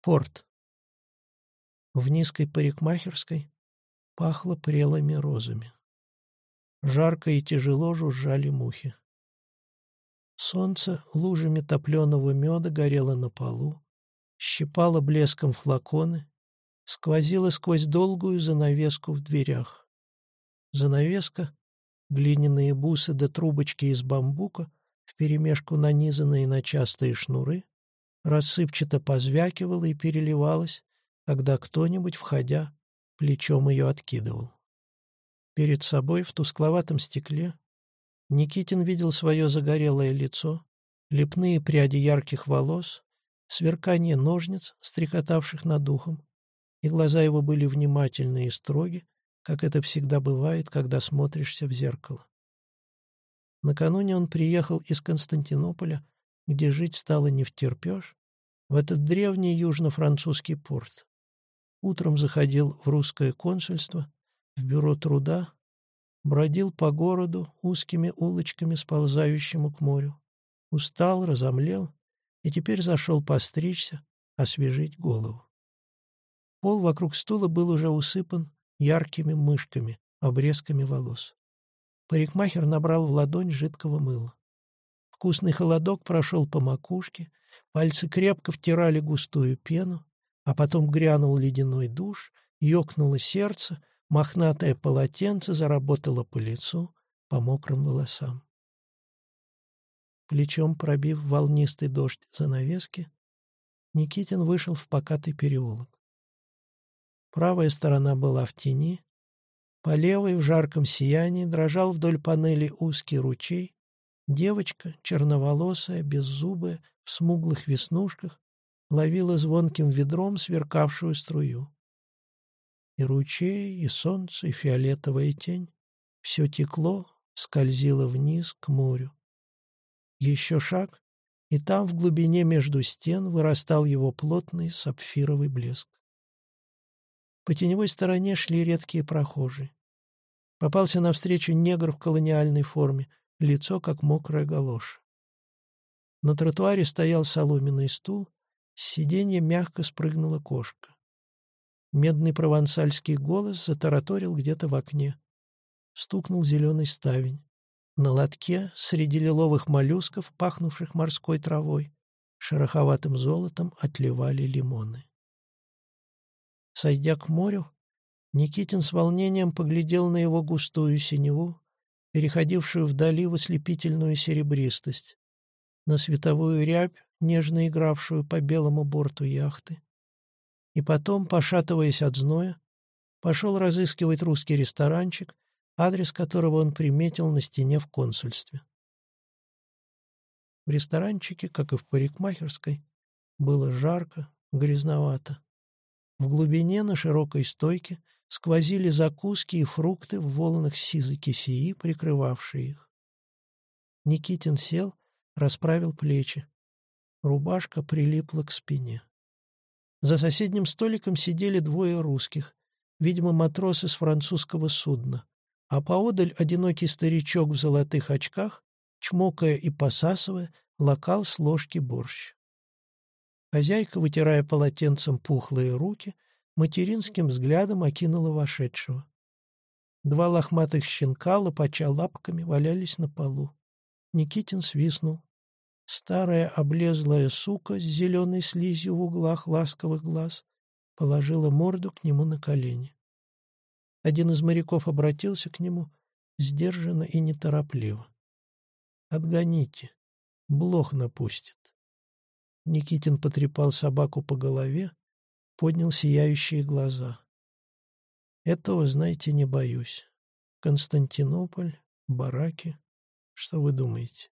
Порт. В низкой парикмахерской пахло прелыми розами. Жарко и тяжело жужжали мухи. Солнце лужами топленого меда горело на полу, щипало блеском флаконы, сквозило сквозь долгую занавеску в дверях. Занавеска, глиняные бусы да трубочки из бамбука, вперемешку нанизанные на частые шнуры, рассыпчато позвякивала и переливалась, когда кто-нибудь, входя, плечом ее откидывал. Перед собой в тускловатом стекле Никитин видел свое загорелое лицо, лепные пряди ярких волос, сверкание ножниц, стрекотавших над духом, и глаза его были внимательны и строги, как это всегда бывает, когда смотришься в зеркало. Накануне он приехал из Константинополя, где жить стало не втерпешь, в этот древний южно-французский порт. Утром заходил в русское консульство, в бюро труда, бродил по городу узкими улочками, сползающему к морю. Устал, разомлел и теперь зашел постричься, освежить голову. Пол вокруг стула был уже усыпан яркими мышками, обрезками волос. Парикмахер набрал в ладонь жидкого мыла. Вкусный холодок прошел по макушке, пальцы крепко втирали густую пену, а потом грянул ледяной душ, ёкнуло сердце, мохнатое полотенце заработало по лицу, по мокрым волосам. Плечом пробив волнистый дождь занавески, Никитин вышел в покатый переулок. Правая сторона была в тени, по левой в жарком сиянии дрожал вдоль панели узкий ручей, девочка, черноволосая, беззубая, в смуглых веснушках, ловила звонким ведром сверкавшую струю. И ручей, и солнце, и фиолетовая тень — все текло, скользило вниз к морю. Еще шаг, и там в глубине между стен вырастал его плотный сапфировый блеск. По теневой стороне шли редкие прохожие. Попался навстречу негр в колониальной форме, лицо как мокрая галоша. На тротуаре стоял соломенный стул, с сиденья мягко спрыгнула кошка. Медный провансальский голос затараторил где-то в окне. Стукнул зеленый ставень. На лотке, среди лиловых моллюсков, пахнувших морской травой, шероховатым золотом отливали лимоны. Сойдя к морю, Никитин с волнением поглядел на его густую синеву, переходившую вдали в ослепительную серебристость, на световую рябь, нежно игравшую по белому борту яхты. И потом, пошатываясь от зноя, пошел разыскивать русский ресторанчик, адрес которого он приметил на стене в консульстве. В ресторанчике, как и в парикмахерской, было жарко, грязновато. В глубине на широкой стойке сквозили закуски и фрукты в волнах сизой кисеи, прикрывавшие их. Никитин сел, расправил плечи. Рубашка прилипла к спине. За соседним столиком сидели двое русских, видимо, матросы с французского судна, а поодаль одинокий старичок в золотых очках, чмокая и посасывая, локал с ложки борщ. Хозяйка, вытирая полотенцем пухлые руки, материнским взглядом окинула вошедшего. Два лохматых щенка, лопача лапками, валялись на полу. Никитин свистнул. Старая облезлая сука с зеленой слизью в углах ласковых глаз положила морду к нему на колени. Один из моряков обратился к нему сдержанно и неторопливо. «Отгоните, блох напустит». Никитин потрепал собаку по голове, поднял сияющие глаза. «Этого, знаете, не боюсь. Константинополь, бараки. Что вы думаете?»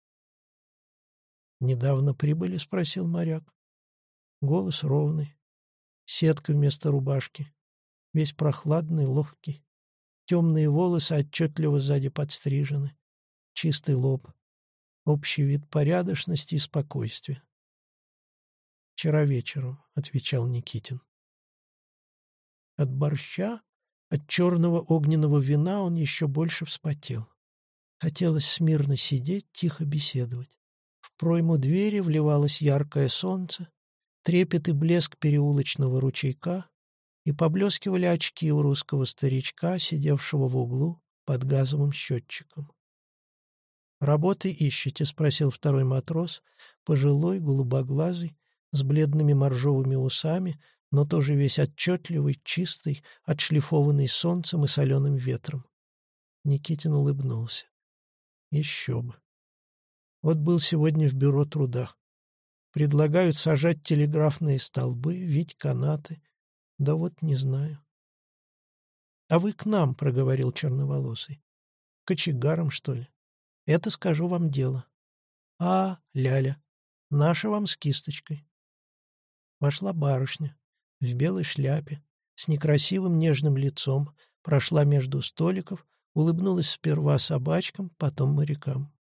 «Недавно прибыли?» — спросил моряк. Голос ровный. Сетка вместо рубашки. Весь прохладный, ловкий. Темные волосы отчетливо сзади подстрижены. Чистый лоб. Общий вид порядочности и спокойствия. «Вчера вечером», — отвечал Никитин. От борща, от черного огненного вина он еще больше вспотел. Хотелось смирно сидеть, тихо беседовать. В пройму двери вливалось яркое солнце, трепет и блеск переулочного ручейка, и поблескивали очки у русского старичка, сидевшего в углу под газовым счетчиком. «Работы ищете?» — спросил второй матрос, пожилой, голубоглазый, с бледными моржовыми усами, но тоже весь отчетливый, чистый, отшлифованный солнцем и соленым ветром. Никитин улыбнулся. Еще бы. Вот был сегодня в бюро труда. Предлагают сажать телеграфные столбы, вить канаты. Да вот не знаю. — А вы к нам, — проговорил черноволосый. — Кочегаром, что ли? Это скажу вам дело. — А, ляля, наша вам с кисточкой. Вошла барышня в белой шляпе, с некрасивым нежным лицом, прошла между столиков, улыбнулась сперва собачкам, потом морякам.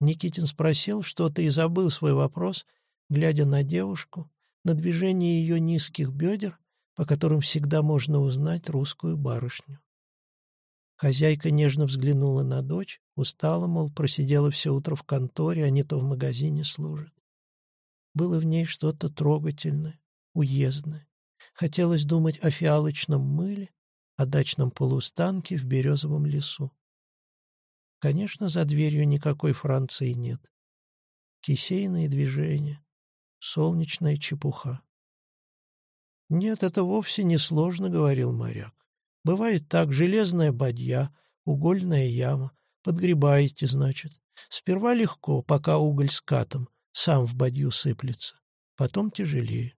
Никитин спросил что-то и забыл свой вопрос, глядя на девушку, на движение ее низких бедер, по которым всегда можно узнать русскую барышню. Хозяйка нежно взглянула на дочь, устала, мол, просидела все утро в конторе, а не то в магазине служит. Было в ней что-то трогательное, уездное. Хотелось думать о фиалочном мыле, о дачном полустанке в березовом лесу. Конечно, за дверью никакой Франции нет. Кисейные движения, солнечная чепуха. «Нет, это вовсе не сложно», — говорил моряк. «Бывает так, железная бадья, угольная яма. Подгребаете, значит. Сперва легко, пока уголь с катом, сам в бадью сыплется. Потом тяжелее.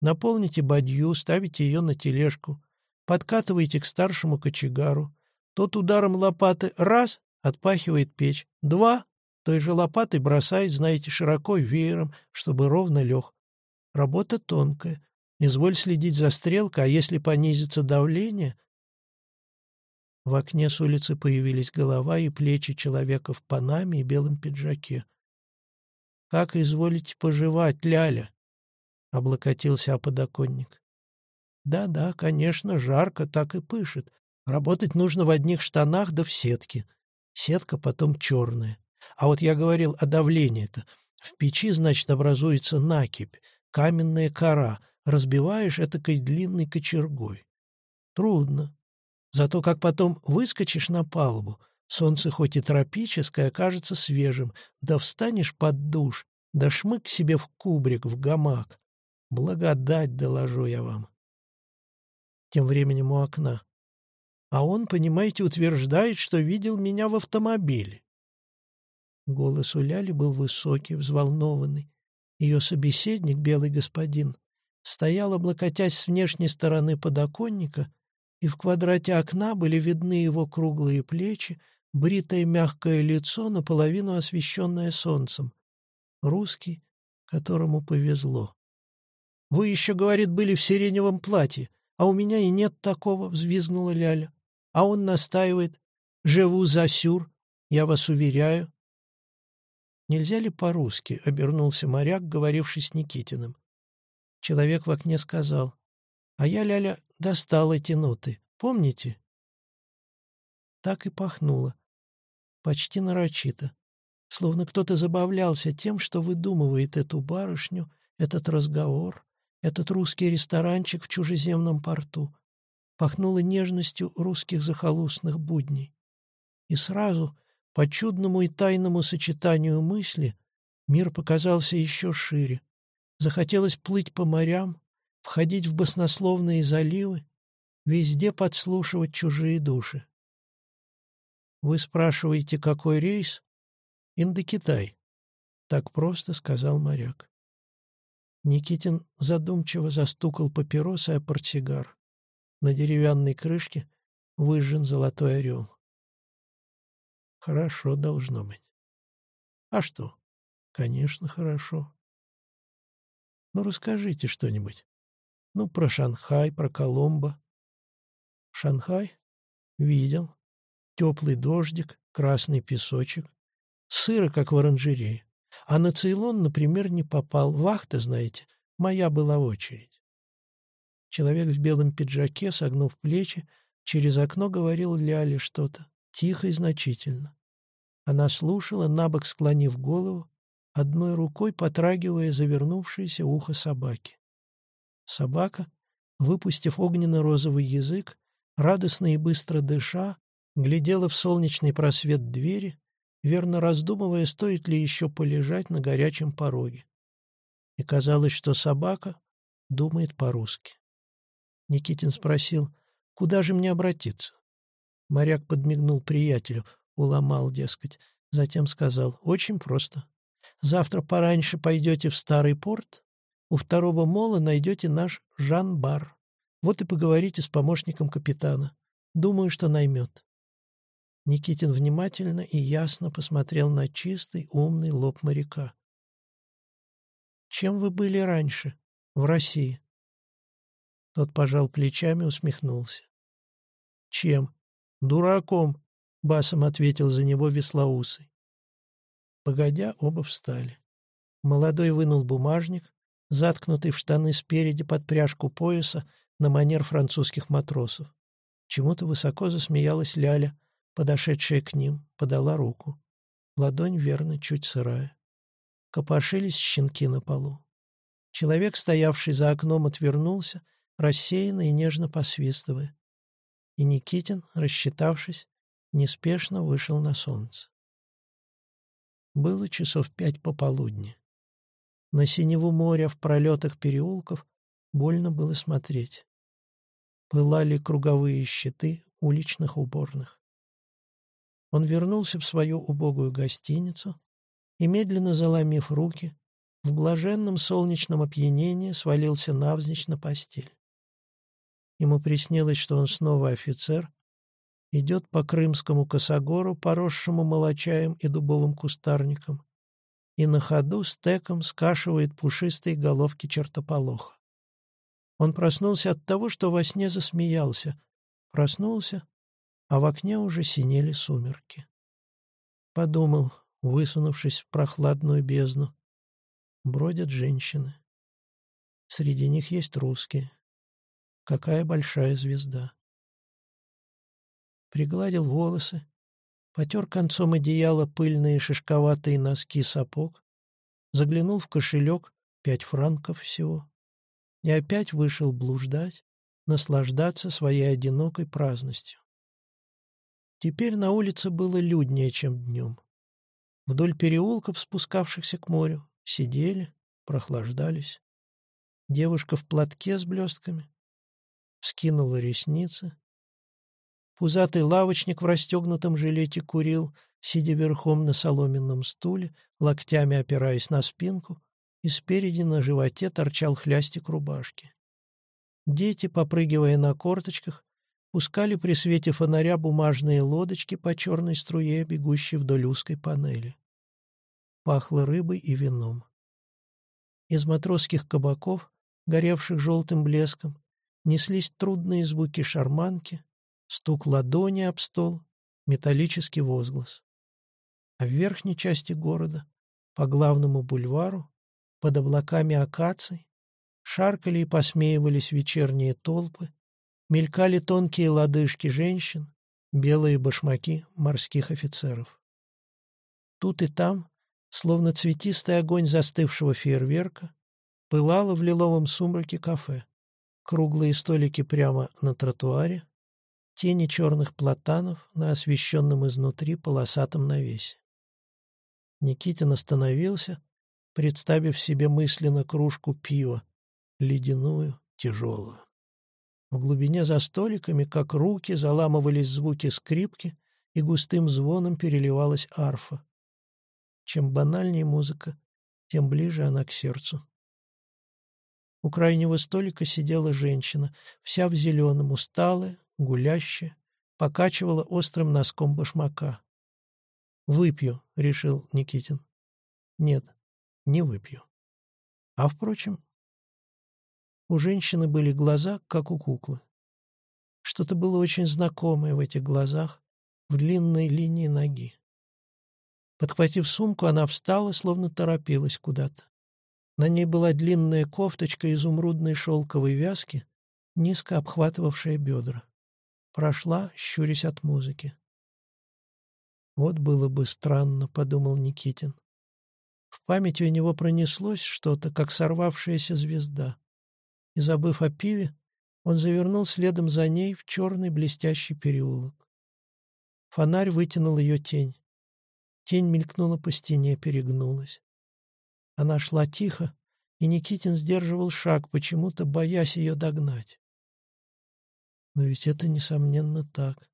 Наполните бадью, ставите ее на тележку, подкатываете к старшему кочегару. Тот ударом лопаты раз — отпахивает печь, два — той же лопатой бросает, знаете, широко веером, чтобы ровно лег. Работа тонкая, Изволь следить за стрелкой, а если понизится давление... В окне с улицы появились голова и плечи человека в панаме и белом пиджаке. «Как изволите поживать, Ляля?» — облокотился о подоконник. «Да-да, конечно, жарко, так и пышет. Работать нужно в одних штанах да в сетке. Сетка потом черная. А вот я говорил о давлении-то. В печи, значит, образуется накипь, каменная кора — разбиваешь этакой длинной кочергой. Трудно. Зато как потом выскочишь на палубу, солнце хоть и тропическое, окажется свежим, да встанешь под душ, да шмык себе в кубрик, в гамак. Благодать доложу я вам. Тем временем у окна. А он, понимаете, утверждает, что видел меня в автомобиле. Голос у Ляли был высокий, взволнованный. Ее собеседник, белый господин, стоял, облокотясь с внешней стороны подоконника, и в квадрате окна были видны его круглые плечи, бритое мягкое лицо, наполовину освещенное солнцем. Русский, которому повезло. «Вы еще, говорит, были в сиреневом платье, а у меня и нет такого», — взвизгнула Ляля. А он настаивает. «Живу за сюр, я вас уверяю». «Нельзя ли по-русски?» — обернулся моряк, говоривший с Никитиным. Человек в окне сказал. А я, Ляля, достал эти ноты. Помните? Так и пахнуло. Почти нарочито. Словно кто-то забавлялся тем, что выдумывает эту барышню, этот разговор, этот русский ресторанчик в чужеземном порту. Пахнуло нежностью русских захолустных будней. И сразу, по чудному и тайному сочетанию мысли, мир показался еще шире, Захотелось плыть по морям, входить в баснословные заливы, везде подслушивать чужие души. Вы спрашиваете, какой рейс? Индокитай. Так просто сказал моряк. Никитин задумчиво застукал папиросой о портсигар. На деревянной крышке выжжен золотой орел. Хорошо должно быть. А что? Конечно, хорошо. Ну, расскажите что-нибудь. Ну, про Шанхай, про Коломбо. Шанхай? Видел. Теплый дождик, красный песочек. Сыро, как в оранжерее. А на Цейлон, например, не попал. Вахта, знаете, моя была очередь. Человек в белом пиджаке, согнув плечи, через окно говорил Ляле что-то, тихо и значительно. Она слушала, набок склонив голову, одной рукой потрагивая завернувшееся ухо собаки. Собака, выпустив огненно-розовый язык, радостно и быстро дыша, глядела в солнечный просвет двери, верно раздумывая, стоит ли еще полежать на горячем пороге. И казалось, что собака думает по-русски. Никитин спросил, куда же мне обратиться? Моряк подмигнул приятелю, уломал, дескать. Затем сказал, очень просто. Завтра пораньше пойдете в старый порт, у второго мола найдете наш Жан-бар. Вот и поговорите с помощником капитана. Думаю, что наймет. Никитин внимательно и ясно посмотрел на чистый, умный лоб моряка. «Чем вы были раньше, в России?» Тот пожал плечами, усмехнулся. «Чем? Дураком!» — басом ответил за него веслоусый. Погодя, оба встали. Молодой вынул бумажник, заткнутый в штаны спереди под пряжку пояса на манер французских матросов. Чему-то высоко засмеялась Ляля, подошедшая к ним, подала руку. Ладонь верно чуть сырая. Копошились щенки на полу. Человек, стоявший за окном, отвернулся, рассеянно и нежно посвистывая. И Никитин, рассчитавшись, неспешно вышел на солнце. Было часов пять пополудни. На синеву моря в пролетах переулков больно было смотреть. Пылали круговые щиты уличных уборных. Он вернулся в свою убогую гостиницу и, медленно заломив руки, в блаженном солнечном опьянении свалился навзничь на постель. Ему приснилось, что он снова офицер, идет по Крымскому косогору, поросшему молочаем и дубовым кустарником, и на ходу стеком скашивает пушистые головки чертополоха. Он проснулся от того, что во сне засмеялся. Проснулся, а в окне уже синели сумерки. Подумал, высунувшись в прохладную бездну. Бродят женщины. Среди них есть русские. Какая большая звезда. Пригладил волосы, потер концом одеяла пыльные шишковатые носки сапог, заглянул в кошелек, пять франков всего, и опять вышел блуждать, наслаждаться своей одинокой праздностью. Теперь на улице было люднее, чем днем. Вдоль переулков, спускавшихся к морю, сидели, прохлаждались. Девушка в платке с блестками, вскинула ресницы. Пузатый лавочник в расстегнутом жилете курил, сидя верхом на соломенном стуле, локтями опираясь на спинку, и спереди на животе торчал хлястик рубашки. Дети, попрыгивая на корточках, пускали при свете фонаря бумажные лодочки по черной струе, бегущей вдоль узкой панели. Пахло рыбой и вином. Из матросских кабаков, горевших желтым блеском, неслись трудные звуки шарманки, стук ладони об стол, металлический возглас. А в верхней части города, по главному бульвару, под облаками акаций, шаркали и посмеивались вечерние толпы, мелькали тонкие лодыжки женщин, белые башмаки морских офицеров. Тут и там, словно цветистый огонь застывшего фейерверка, пылало в лиловом сумраке кафе круглые столики прямо на тротуаре, тени черных платанов на освещенном изнутри полосатом навесе. Никитин остановился, представив себе мысленно кружку пива, ледяную, тяжелую. В глубине за столиками, как руки, заламывались звуки скрипки, и густым звоном переливалась арфа. Чем банальнее музыка, тем ближе она к сердцу. У крайнего столика сидела женщина, вся в зеленом, усталая, гулящая, покачивала острым носком башмака. «Выпью», — решил Никитин. «Нет, не выпью». А, впрочем, у женщины были глаза, как у куклы. Что-то было очень знакомое в этих глазах, в длинной линии ноги. Подхватив сумку, она встала, словно торопилась куда-то. На ней была длинная кофточка изумрудной шелковой вязки, низко обхватывавшая бедра. Прошла, щурясь от музыки. «Вот было бы странно», — подумал Никитин. В памяти у него пронеслось что-то, как сорвавшаяся звезда. И, забыв о пиве, он завернул следом за ней в черный блестящий переулок. Фонарь вытянул ее тень. Тень мелькнула по стене, перегнулась. Она шла тихо, и Никитин сдерживал шаг, почему-то боясь ее догнать. Но ведь это, несомненно, так.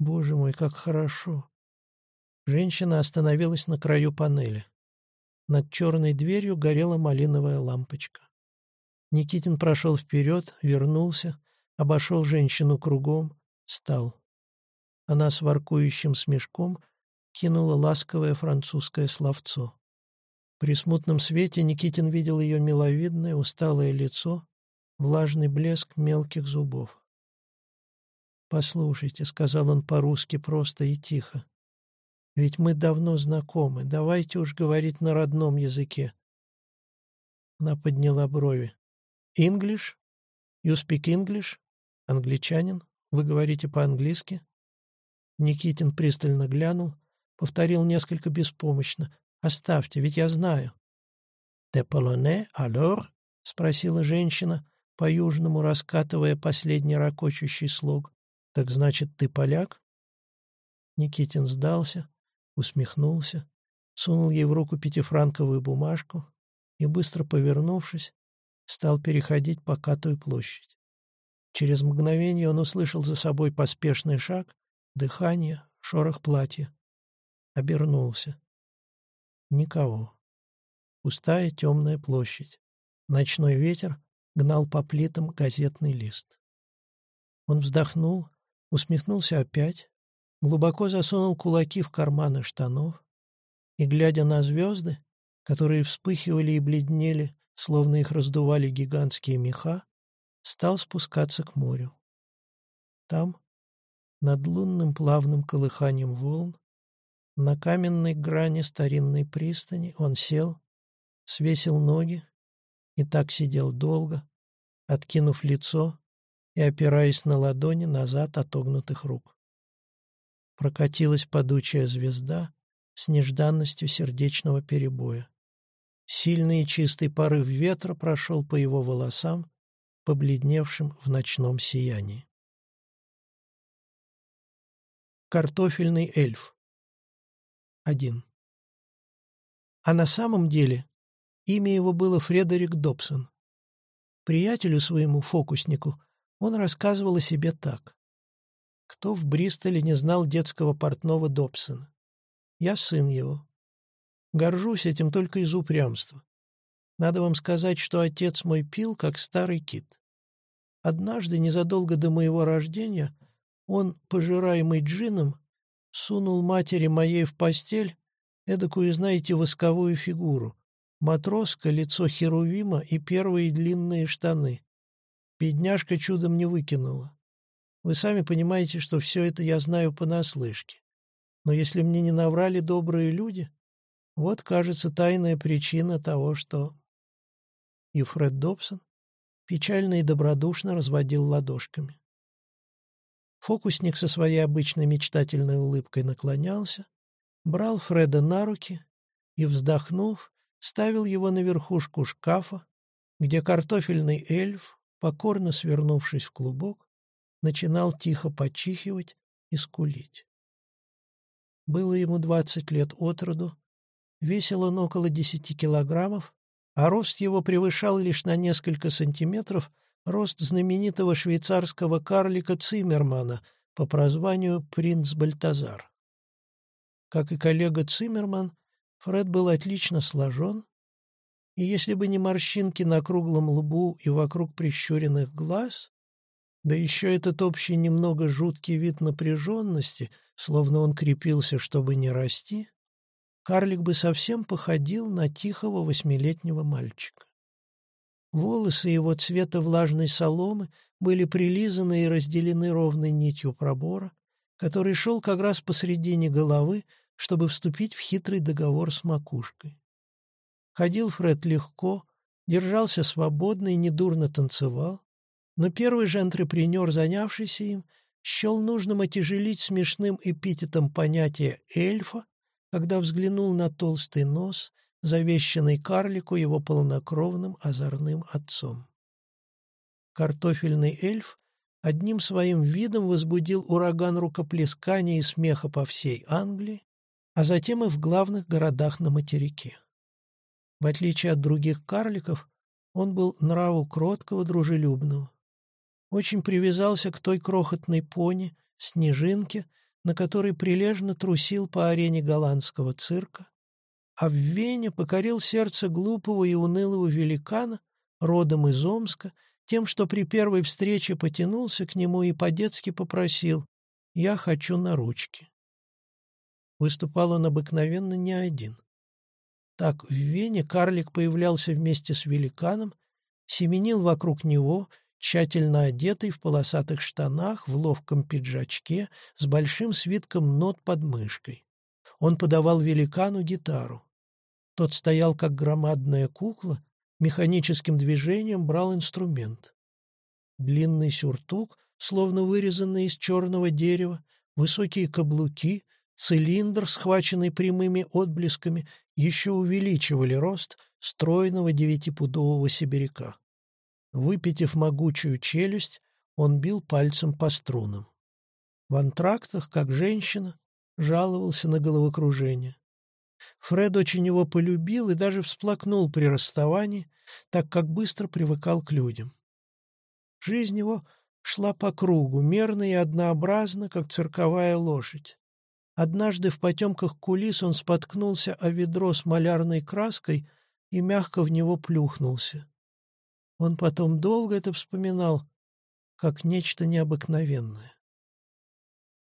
Боже мой, как хорошо. Женщина остановилась на краю панели. Над черной дверью горела малиновая лампочка. Никитин прошел вперед, вернулся, обошел женщину кругом, стал. Она с воркующим смешком кинула ласковое французское словцо. При смутном свете Никитин видел ее миловидное, усталое лицо, влажный блеск мелких зубов. «Послушайте», — сказал он по-русски просто и тихо, — «ведь мы давно знакомы, давайте уж говорить на родном языке». Она подняла брови. «English? You speak English? Англичанин? Вы говорите по-английски?» Никитин пристально глянул, повторил несколько беспомощно. Оставьте, ведь я знаю. «Де полоне, алор?» — спросила женщина, по-южному раскатывая последний ракочущий слог. «Так значит, ты поляк?» Никитин сдался, усмехнулся, сунул ей в руку пятифранковую бумажку и, быстро повернувшись, стал переходить покатую площадь. Через мгновение он услышал за собой поспешный шаг, дыхание, шорох платья. Обернулся. Никого. Пустая темная площадь. Ночной ветер гнал по плитам газетный лист. Он вздохнул, усмехнулся опять, глубоко засунул кулаки в карманы штанов и, глядя на звезды, которые вспыхивали и бледнели, словно их раздували гигантские меха, стал спускаться к морю. Там, над лунным плавным колыханием волн, на каменной грани старинной пристани он сел, свесил ноги и так сидел долго, откинув лицо и опираясь на ладони назад отогнутых рук. Прокатилась падучая звезда с нежданностью сердечного перебоя. Сильный и чистый порыв ветра прошел по его волосам, побледневшим в ночном сиянии. Картофельный эльф 1. А на самом деле имя его было Фредерик Добсон. Приятелю своему, фокуснику, он рассказывал о себе так. Кто в Бристоле не знал детского портного Добсона? Я сын его. Горжусь этим только из упрямства. Надо вам сказать, что отец мой пил, как старый кит. Однажды, незадолго до моего рождения, он, пожираемый джином, сунул матери моей в постель эдакую, знаете, восковую фигуру. Матроска, лицо Херувима и первые длинные штаны. Бедняжка чудом не выкинула. Вы сами понимаете, что все это я знаю понаслышке. Но если мне не наврали добрые люди, вот, кажется, тайная причина того, что... И Фред Добсон печально и добродушно разводил ладошками. Фокусник со своей обычной мечтательной улыбкой наклонялся, брал Фреда на руки и, вздохнув, ставил его на верхушку шкафа, где картофельный эльф, покорно свернувшись в клубок, начинал тихо почихивать и скулить. Было ему двадцать лет от роду, весил он около десяти килограммов, а рост его превышал лишь на несколько сантиметров — рост знаменитого швейцарского карлика Циммермана по прозванию «Принц Бальтазар». Как и коллега Циммерман, Фред был отлично сложен, и если бы не морщинки на круглом лбу и вокруг прищуренных глаз, да еще этот общий немного жуткий вид напряженности, словно он крепился, чтобы не расти, карлик бы совсем походил на тихого восьмилетнего мальчика. Волосы его цвета влажной соломы были прилизаны и разделены ровной нитью пробора, который шел как раз посредине головы, чтобы вступить в хитрый договор с макушкой. Ходил Фред легко, держался свободно и недурно танцевал, но первый же антрепренер, занявшийся им, счел нужным отяжелить смешным эпитетом понятие «эльфа», когда взглянул на толстый нос, завещанный карлику его полнокровным озорным отцом. Картофельный эльф одним своим видом возбудил ураган рукоплескания и смеха по всей Англии, а затем и в главных городах на материке. В отличие от других карликов, он был нраву кроткого, дружелюбного. Очень привязался к той крохотной пони, снежинке, на которой прилежно трусил по арене голландского цирка, а в Вене покорил сердце глупого и унылого великана, родом из Омска, тем, что при первой встрече потянулся к нему и по-детски попросил «Я хочу на ручки». Выступал он обыкновенно не один. Так в Вене карлик появлялся вместе с великаном, семенил вокруг него, тщательно одетый в полосатых штанах, в ловком пиджачке, с большим свитком нот под мышкой. Он подавал великану гитару. Тот стоял, как громадная кукла, механическим движением брал инструмент. Длинный сюртук, словно вырезанный из черного дерева, высокие каблуки, цилиндр, схваченный прямыми отблесками, еще увеличивали рост стройного девятипудового сибиряка. Выпитив могучую челюсть, он бил пальцем по струнам. В антрактах, как женщина, жаловался на головокружение. Фред очень его полюбил и даже всплакнул при расставании, так как быстро привыкал к людям. Жизнь его шла по кругу, мерно и однообразно, как цирковая лошадь. Однажды в потемках кулис он споткнулся о ведро с малярной краской и мягко в него плюхнулся. Он потом долго это вспоминал, как нечто необыкновенное.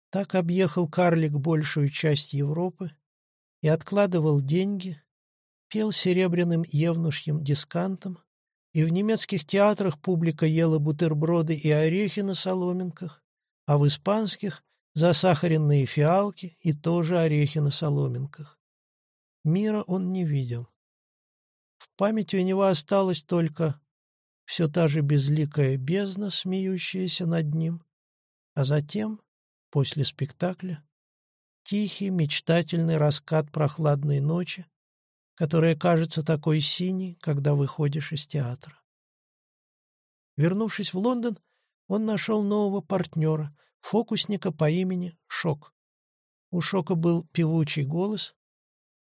Так объехал карлик большую часть Европы, и откладывал деньги, пел серебряным евнушьим дискантом, и в немецких театрах публика ела бутерброды и орехи на соломинках, а в испанских — засахаренные фиалки и тоже орехи на соломинках. Мира он не видел. В памяти у него осталась только все та же безликая бездна, смеющаяся над ним, а затем, после спектакля, Тихий, мечтательный раскат прохладной ночи, которая кажется такой синей, когда выходишь из театра. Вернувшись в Лондон, он нашел нового партнера, фокусника по имени Шок. У Шока был певучий голос,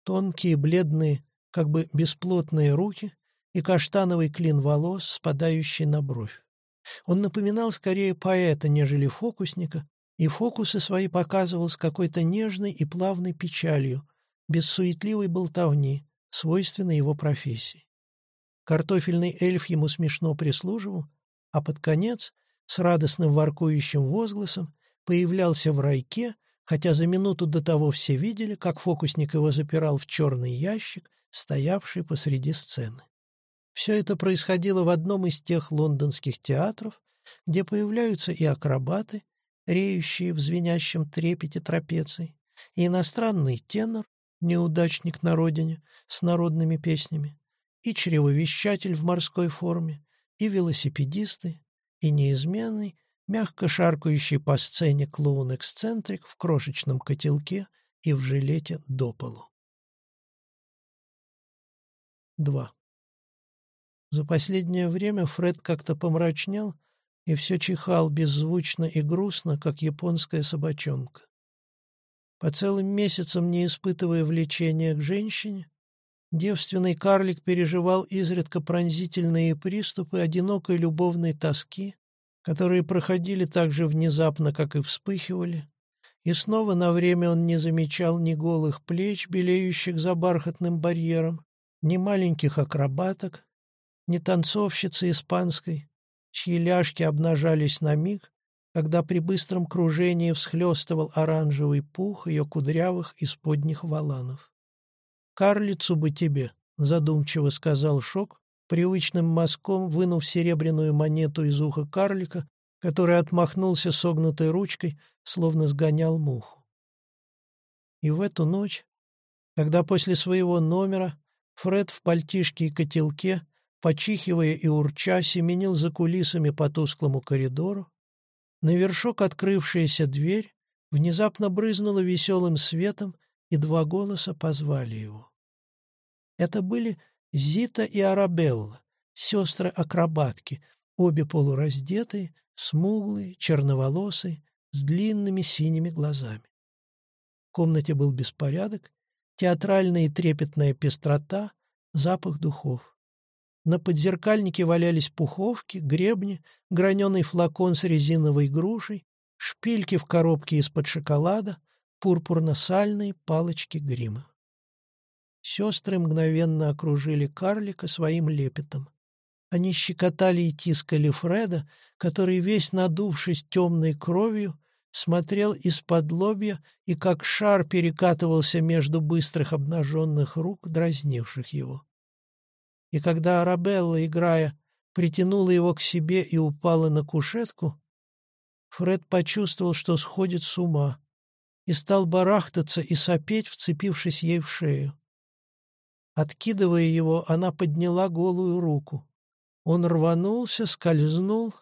тонкие, бледные, как бы бесплотные руки и каштановый клин волос, спадающий на бровь. Он напоминал скорее поэта, нежели фокусника, и фокусы свои показывал с какой-то нежной и плавной печалью, без суетливой болтовни, свойственной его профессии. Картофельный эльф ему смешно прислуживал, а под конец, с радостным воркующим возгласом, появлялся в райке, хотя за минуту до того все видели, как фокусник его запирал в черный ящик, стоявший посреди сцены. Все это происходило в одном из тех лондонских театров, где появляются и акробаты, реющие в звенящем трепете трапеций, и иностранный тенор, неудачник на родине, с народными песнями, и чревовещатель в морской форме, и велосипедисты, и неизменный, мягко шаркающий по сцене клоун-эксцентрик в крошечном котелке и в жилете до полу. 2. За последнее время Фред как-то помрачнел и все чихал беззвучно и грустно, как японская собачонка. По целым месяцам не испытывая влечения к женщине, девственный карлик переживал изредка пронзительные приступы одинокой любовной тоски, которые проходили так же внезапно, как и вспыхивали, и снова на время он не замечал ни голых плеч, белеющих за бархатным барьером, ни маленьких акробаток, ни танцовщицы испанской, чьи ляжки обнажались на миг, когда при быстром кружении всхлестывал оранжевый пух ее кудрявых исподних валанов. «Карлицу бы тебе», — задумчиво сказал Шок, привычным мазком вынув серебряную монету из уха карлика, который отмахнулся согнутой ручкой, словно сгонял муху. И в эту ночь, когда после своего номера Фред в пальтишке и котелке почихивая и урча, семенил за кулисами по тусклому коридору. На вершок открывшаяся дверь внезапно брызнула веселым светом, и два голоса позвали его. Это были Зита и Арабелла, сестры-акробатки, обе полураздетые, смуглые, черноволосые, с длинными синими глазами. В комнате был беспорядок, театральная и трепетная пестрота, запах духов. На подзеркальнике валялись пуховки, гребни, граненый флакон с резиновой грушей, шпильки в коробке из-под шоколада, пурпурно-сальные палочки грима. Сестры мгновенно окружили карлика своим лепетом. Они щекотали и тискали Фреда, который, весь надувшись темной кровью, смотрел из-под лобья и как шар перекатывался между быстрых обнаженных рук, дразнивших его. И когда Арабелла, играя, притянула его к себе и упала на кушетку, Фред почувствовал, что сходит с ума, и стал барахтаться и сопеть, вцепившись ей в шею. Откидывая его, она подняла голую руку. Он рванулся, скользнул,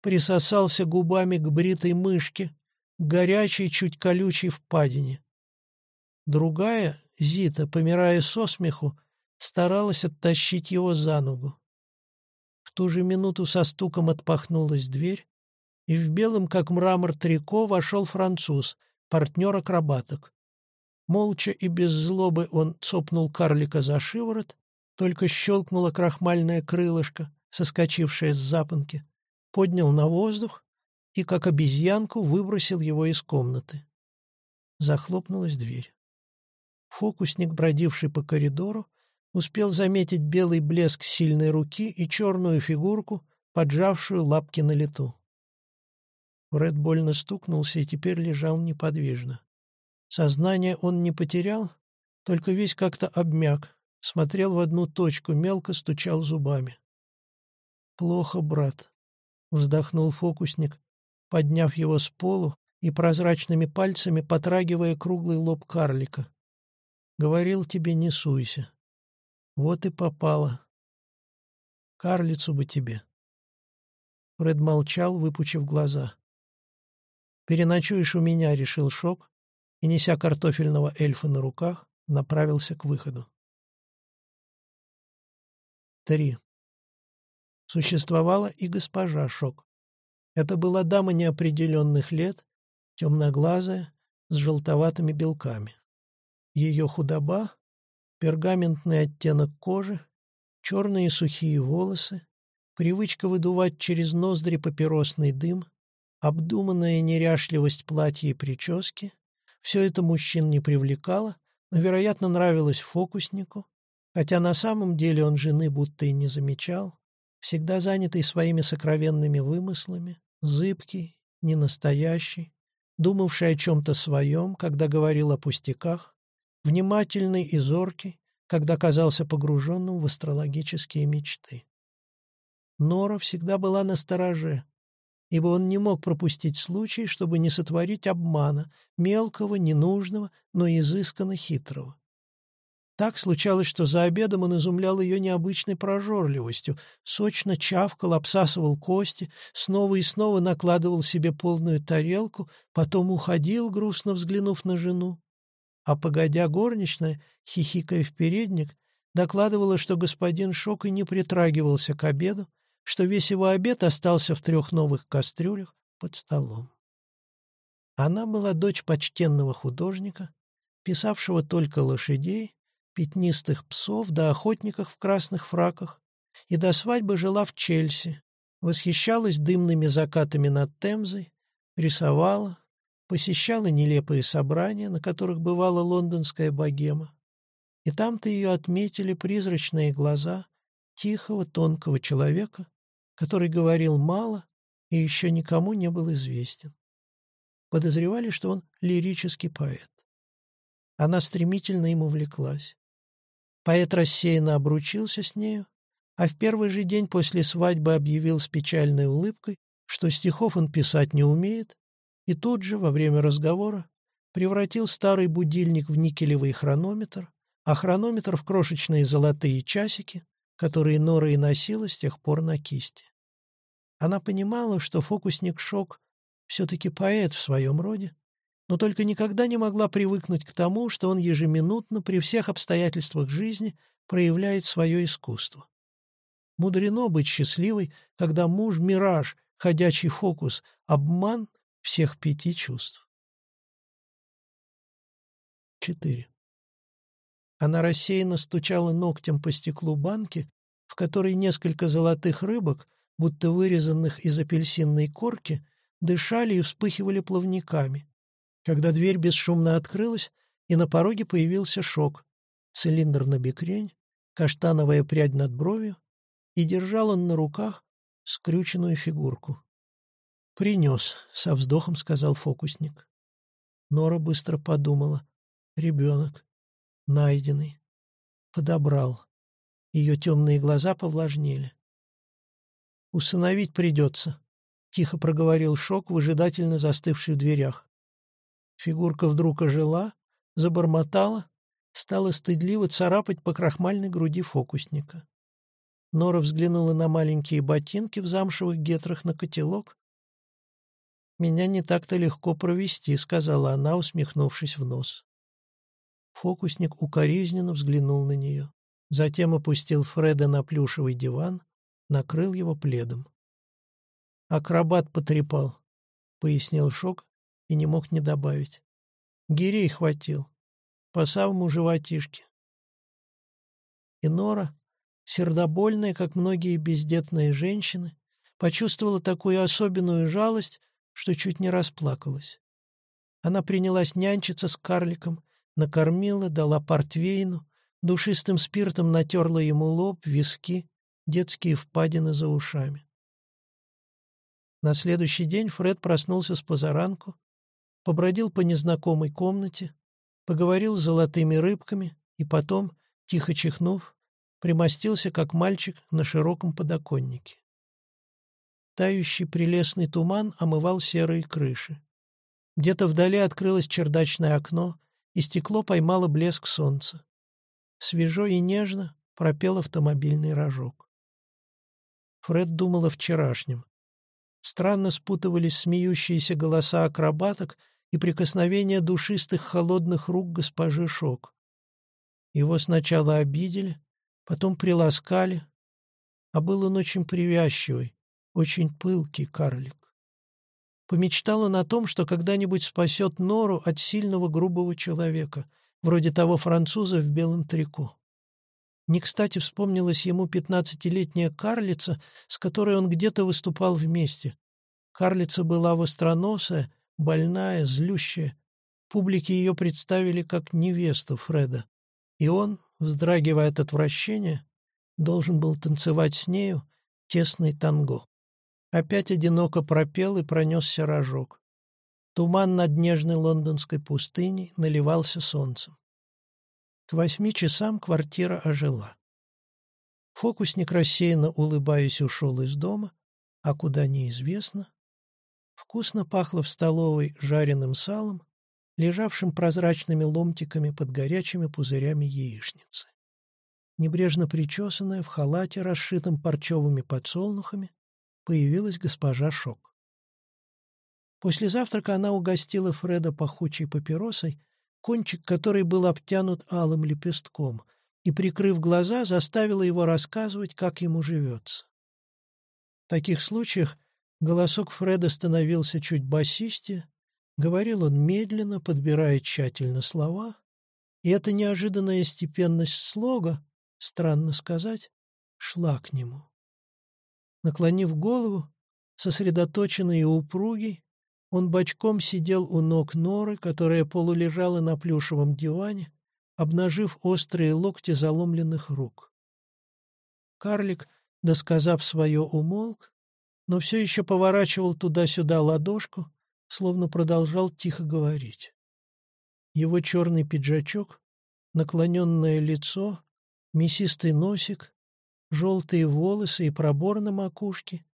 присосался губами к бритой мышке, горячей, чуть колючей впадине. Другая, Зита, помирая со смеху, старалась оттащить его за ногу. В ту же минуту со стуком отпахнулась дверь, и в белом, как мрамор, трико вошел француз, партнер акробаток. Молча и без злобы он цопнул карлика за шиворот, только щелкнуло крахмальное крылышко, соскочившее с запонки, поднял на воздух и, как обезьянку, выбросил его из комнаты. Захлопнулась дверь. Фокусник, бродивший по коридору, успел заметить белый блеск сильной руки и черную фигурку, поджавшую лапки на лету. Фред больно стукнулся и теперь лежал неподвижно. Сознание он не потерял, только весь как-то обмяк, смотрел в одну точку, мелко стучал зубами. «Плохо, брат», — вздохнул фокусник, подняв его с полу и прозрачными пальцами потрагивая круглый лоб карлика. «Говорил тебе, не суйся. Вот и попало. Карлицу бы тебе». Фред молчал, выпучив глаза. «Переночуешь у меня», — решил Шок, и, неся картофельного эльфа на руках, направился к выходу. 3. Существовала и госпожа Шок. Это была дама неопределенных лет, темноглазая, с желтоватыми белками. Ее худоба, пергаментный оттенок кожи, черные сухие волосы, привычка выдувать через ноздри папиросный дым, обдуманная неряшливость платья и прически, все это мужчин не привлекало, но, вероятно, нравилось фокуснику, хотя на самом деле он жены будто и не замечал, всегда занятый своими сокровенными вымыслами, зыбкий, ненастоящий, думавший о чем-то своем, когда говорил о пустяках, внимательный и зоркий, когда казался погруженным в астрологические мечты. Нора всегда была на стороже, ибо он не мог пропустить случай, чтобы не сотворить обмана, мелкого, ненужного, но изысканно хитрого. Так случалось, что за обедом он изумлял ее необычной прожорливостью, сочно чавкал, обсасывал кости, снова и снова накладывал себе полную тарелку, потом уходил, грустно взглянув на жену. А погодя горничная, хихикая в передник, докладывала, что господин Шок и не притрагивался к обеду, что весь его обед остался в трех новых кастрюлях под столом. Она была дочь почтенного художника, писавшего только лошадей, пятнистых псов да охотников в красных фраках, и до свадьбы жила в Чельси, восхищалась дымными закатами над Темзой, рисовала, посещала нелепые собрания, на которых бывала лондонская богема. И там-то ее отметили призрачные глаза тихого, тонкого человека, который говорил мало и еще никому не был известен. Подозревали, что он лирический поэт. Она стремительно ему влеклась. Поэт рассеянно обручился с нею, а в первый же день после свадьбы объявил с печальной улыбкой, что стихов он писать не умеет, и тут же, во время разговора, превратил старый будильник в никелевый хронометр, а хронометр в крошечные золотые часики, которые Нора и носила с тех пор на кисти. Она понимала, что фокусник Шок все-таки поэт в своем роде, но только никогда не могла привыкнуть к тому, что он ежеминутно при всех обстоятельствах жизни проявляет свое искусство. Мудрено быть счастливой, когда муж — мираж, ходячий фокус, обман всех пяти чувств. 4. Она рассеянно стучала ногтем по стеклу банки, в которой несколько золотых рыбок, будто вырезанных из апельсинной корки, дышали и вспыхивали плавниками. Когда дверь бесшумно открылась, и на пороге появился шок. Цилиндр на бекрень, каштановая прядь над бровью, и держал он на руках скрюченную фигурку. «Принес», — со вздохом сказал фокусник. Нора быстро подумала. Ребенок. Найденный. Подобрал. Ее темные глаза повлажнели. «Усыновить придется», — тихо проговорил Шок, выжидательно застывший в дверях. Фигурка вдруг ожила, забормотала, стала стыдливо царапать по крахмальной груди фокусника. Нора взглянула на маленькие ботинки в замшевых гетрах на котелок. «Меня не так-то легко провести», — сказала она, усмехнувшись в нос. Фокусник укоризненно взглянул на нее. Затем опустил Фреда на плюшевый диван, накрыл его пледом. «Акробат потрепал», — пояснил Шок и не мог не добавить. «Гирей хватил. По самому животишке». И Нора, сердобольная, как многие бездетные женщины, почувствовала такую особенную жалость, что чуть не расплакалась. Она принялась нянчиться с карликом, накормила, дала портвейну, душистым спиртом натерла ему лоб, виски, детские впадины за ушами. На следующий день Фред проснулся с позаранку, побродил по незнакомой комнате, поговорил с золотыми рыбками и потом, тихо чихнув, примостился, как мальчик, на широком подоконнике. Тающий прелестный туман омывал серые крыши. Где-то вдали открылось чердачное окно, и стекло поймало блеск солнца. Свежо и нежно пропел автомобильный рожок. Фред думал о вчерашнем. Странно спутывались смеющиеся голоса акробаток и прикосновения душистых холодных рук госпожи Шок. Его сначала обидели, потом приласкали, а был он очень привязчивый, очень пылкий карлик. Помечтал он о том, что когда-нибудь спасет Нору от сильного грубого человека, вроде того француза в белом трико. Не кстати вспомнилась ему пятнадцатилетняя карлица, с которой он где-то выступал вместе. Карлица была востроносая, больная, злющая. Публике ее представили как невесту Фреда. И он, вздрагивая от отвращения, должен был танцевать с нею тесный танго. Опять одиноко пропел и пронесся рожок. Туман над нежной лондонской пустыней наливался солнцем. К восьми часам квартира ожила. Фокусник, рассеянно улыбаясь, ушел из дома, а куда неизвестно. Вкусно пахло в столовой жареным салом, лежавшим прозрачными ломтиками под горячими пузырями яичницы. Небрежно причесанная, в халате, расшитом парчевыми подсолнухами, появилась госпожа Шок. После завтрака она угостила Фреда пахучей папиросой, кончик которой был обтянут алым лепестком, и, прикрыв глаза, заставила его рассказывать, как ему живется. В таких случаях голосок Фреда становился чуть басистее, говорил он медленно, подбирая тщательно слова, и эта неожиданная степенность слога, странно сказать, шла к нему. Наклонив голову, сосредоточенный и упругий, он бочком сидел у ног норы, которая полулежала на плюшевом диване, обнажив острые локти заломленных рук. Карлик, досказав свое, умолк, но все еще поворачивал туда-сюда ладошку, словно продолжал тихо говорить. Его черный пиджачок, наклоненное лицо, мясистый носик, Желтые волосы и пробор на макушке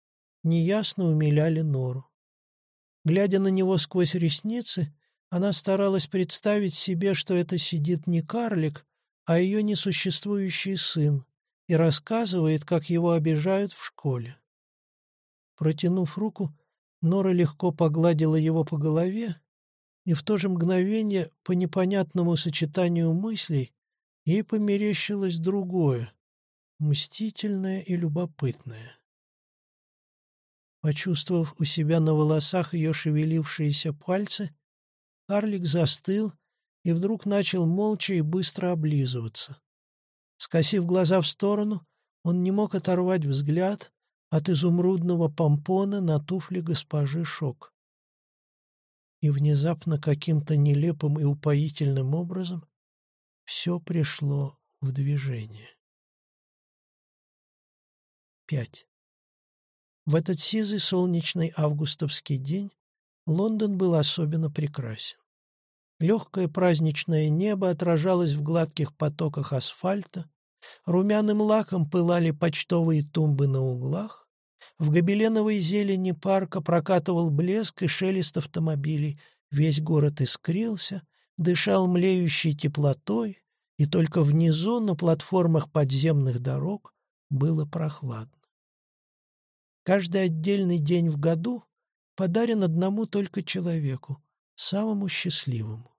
неясно умиляли Нору. Глядя на него сквозь ресницы, она старалась представить себе, что это сидит не карлик, а ее несуществующий сын, и рассказывает, как его обижают в школе. Протянув руку, Нора легко погладила его по голове, и в то же мгновение, по непонятному сочетанию мыслей, ей померещилось другое, мстительное и любопытное. Почувствовав у себя на волосах ее шевелившиеся пальцы, карлик застыл и вдруг начал молча и быстро облизываться. Скосив глаза в сторону, он не мог оторвать взгляд от изумрудного помпона на туфли госпожи Шок. И внезапно каким-то нелепым и упоительным образом все пришло в движение. 5. В этот сизый солнечный августовский день Лондон был особенно прекрасен. Легкое праздничное небо отражалось в гладких потоках асфальта, румяным лаком пылали почтовые тумбы на углах, в гобеленовой зелени парка прокатывал блеск и шелест автомобилей, весь город искрился, дышал млеющей теплотой, и только внизу, на платформах подземных дорог, было прохладно. Каждый отдельный день в году подарен одному только человеку, самому счастливому.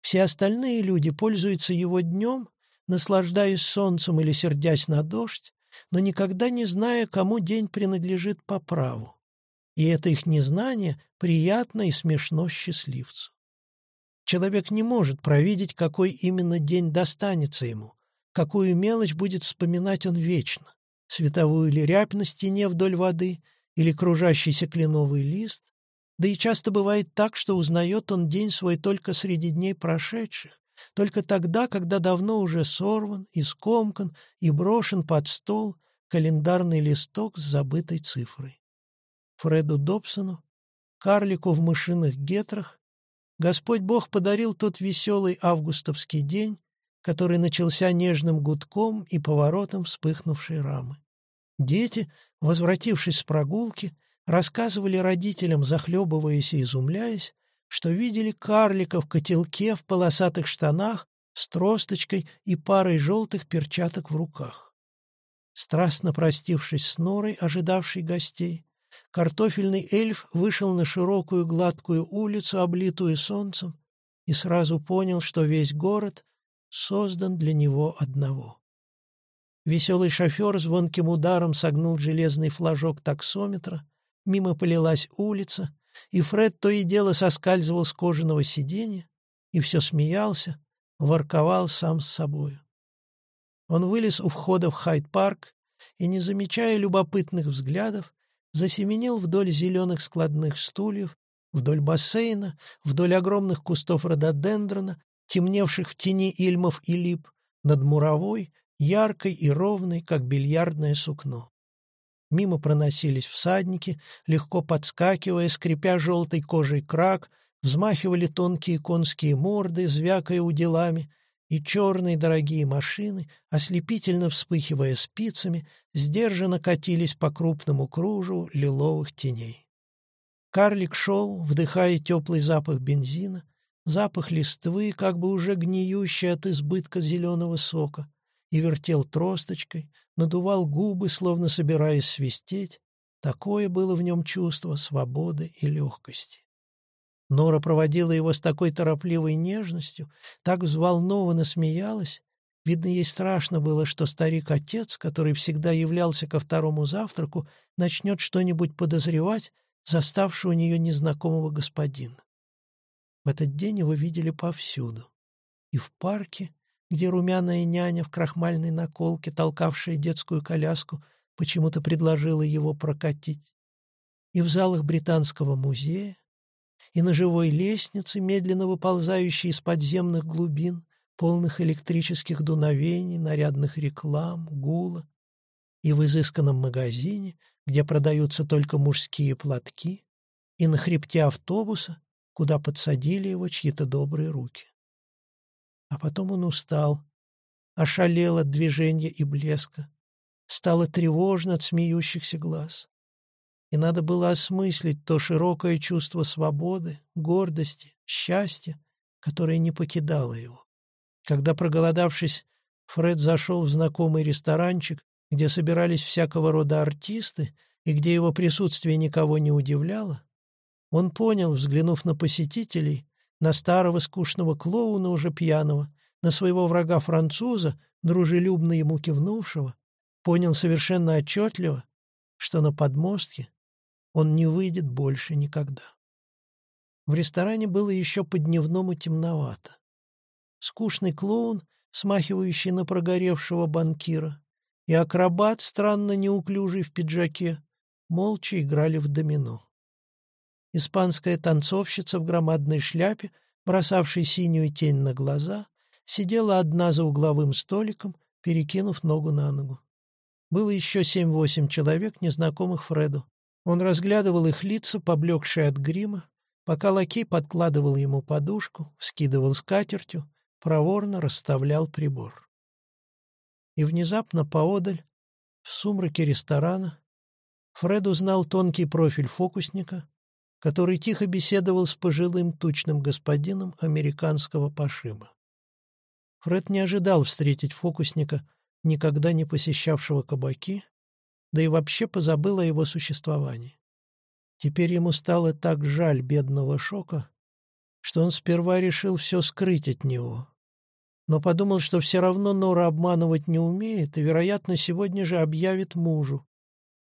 Все остальные люди пользуются его днем, наслаждаясь солнцем или сердясь на дождь, но никогда не зная, кому день принадлежит по праву. И это их незнание приятно и смешно счастливцу. Человек не может провидеть, какой именно день достанется ему, какую мелочь будет вспоминать он вечно световую ли рябь на стене вдоль воды или кружащийся кленовый лист, да и часто бывает так, что узнает он день свой только среди дней прошедших, только тогда, когда давно уже сорван, искомкан и брошен под стол календарный листок с забытой цифрой. Фреду Добсону, карлику в мышиных гетрах, Господь Бог подарил тот веселый августовский день, который начался нежным гудком и поворотом вспыхнувшей рамы. Дети, возвратившись с прогулки, рассказывали родителям, захлебываясь и изумляясь, что видели карлика в котелке в полосатых штанах с тросточкой и парой желтых перчаток в руках. Страстно простившись с Норой, ожидавшей гостей, картофельный эльф вышел на широкую гладкую улицу, облитую солнцем, и сразу понял, что весь город создан для него одного. Веселый шофер звонким ударом согнул железный флажок таксометра, мимо полилась улица, и Фред то и дело соскальзывал с кожаного сиденья и все смеялся, ворковал сам с собою. Он вылез у входа в Хайд-парк и, не замечая любопытных взглядов, засеменил вдоль зеленых складных стульев, вдоль бассейна, вдоль огромных кустов рододендрона, темневших в тени ильмов и лип, над муровой, яркой и ровной, как бильярдное сукно. Мимо проносились всадники, легко подскакивая, скрипя желтой кожей крак, взмахивали тонкие конские морды, звякая уделами, и черные дорогие машины, ослепительно вспыхивая спицами, сдержанно катились по крупному кружу лиловых теней. Карлик шел, вдыхая теплый запах бензина, запах листвы, как бы уже гниющий от избытка зеленого сока, и вертел тросточкой, надувал губы, словно собираясь свистеть. Такое было в нем чувство свободы и легкости. Нора проводила его с такой торопливой нежностью, так взволнованно смеялась. Видно, ей страшно было, что старик-отец, который всегда являлся ко второму завтраку, начнет что-нибудь подозревать, заставшего у нее незнакомого господина. В этот день его видели повсюду. И в парке, где румяная няня в крахмальной наколке, толкавшая детскую коляску, почему-то предложила его прокатить, и в залах Британского музея, и на живой лестнице, медленно выползающей из подземных глубин, полных электрических дуновений, нарядных реклам, гула, и в изысканном магазине, где продаются только мужские платки, и на хребте автобуса, куда подсадили его чьи-то добрые руки. А потом он устал, ошалел от движения и блеска, стало тревожно от смеющихся глаз. И надо было осмыслить то широкое чувство свободы, гордости, счастья, которое не покидало его. Когда, проголодавшись, Фред зашел в знакомый ресторанчик, где собирались всякого рода артисты и где его присутствие никого не удивляло, он понял, взглянув на посетителей, на старого скучного клоуна, уже пьяного, на своего врага-француза, дружелюбно ему кивнувшего, понял совершенно отчетливо, что на подмостке он не выйдет больше никогда. В ресторане было еще по-дневному темновато. Скучный клоун, смахивающий на прогоревшего банкира, и акробат, странно неуклюжий в пиджаке, молча играли в домино. Испанская танцовщица в громадной шляпе, бросавшей синюю тень на глаза, сидела одна за угловым столиком, перекинув ногу на ногу. Было еще семь-восемь человек, незнакомых Фреду. Он разглядывал их лица, поблекшие от грима, пока лакей подкладывал ему подушку, вскидывал скатертью, проворно расставлял прибор. И внезапно поодаль, в сумраке ресторана, Фред узнал тонкий профиль фокусника, который тихо беседовал с пожилым тучным господином американского пошиба. Фред не ожидал встретить фокусника, никогда не посещавшего кабаки, да и вообще позабыл о его существовании. Теперь ему стало так жаль бедного Шока, что он сперва решил все скрыть от него. Но подумал, что все равно Нора обманывать не умеет, и, вероятно, сегодня же объявит мужу.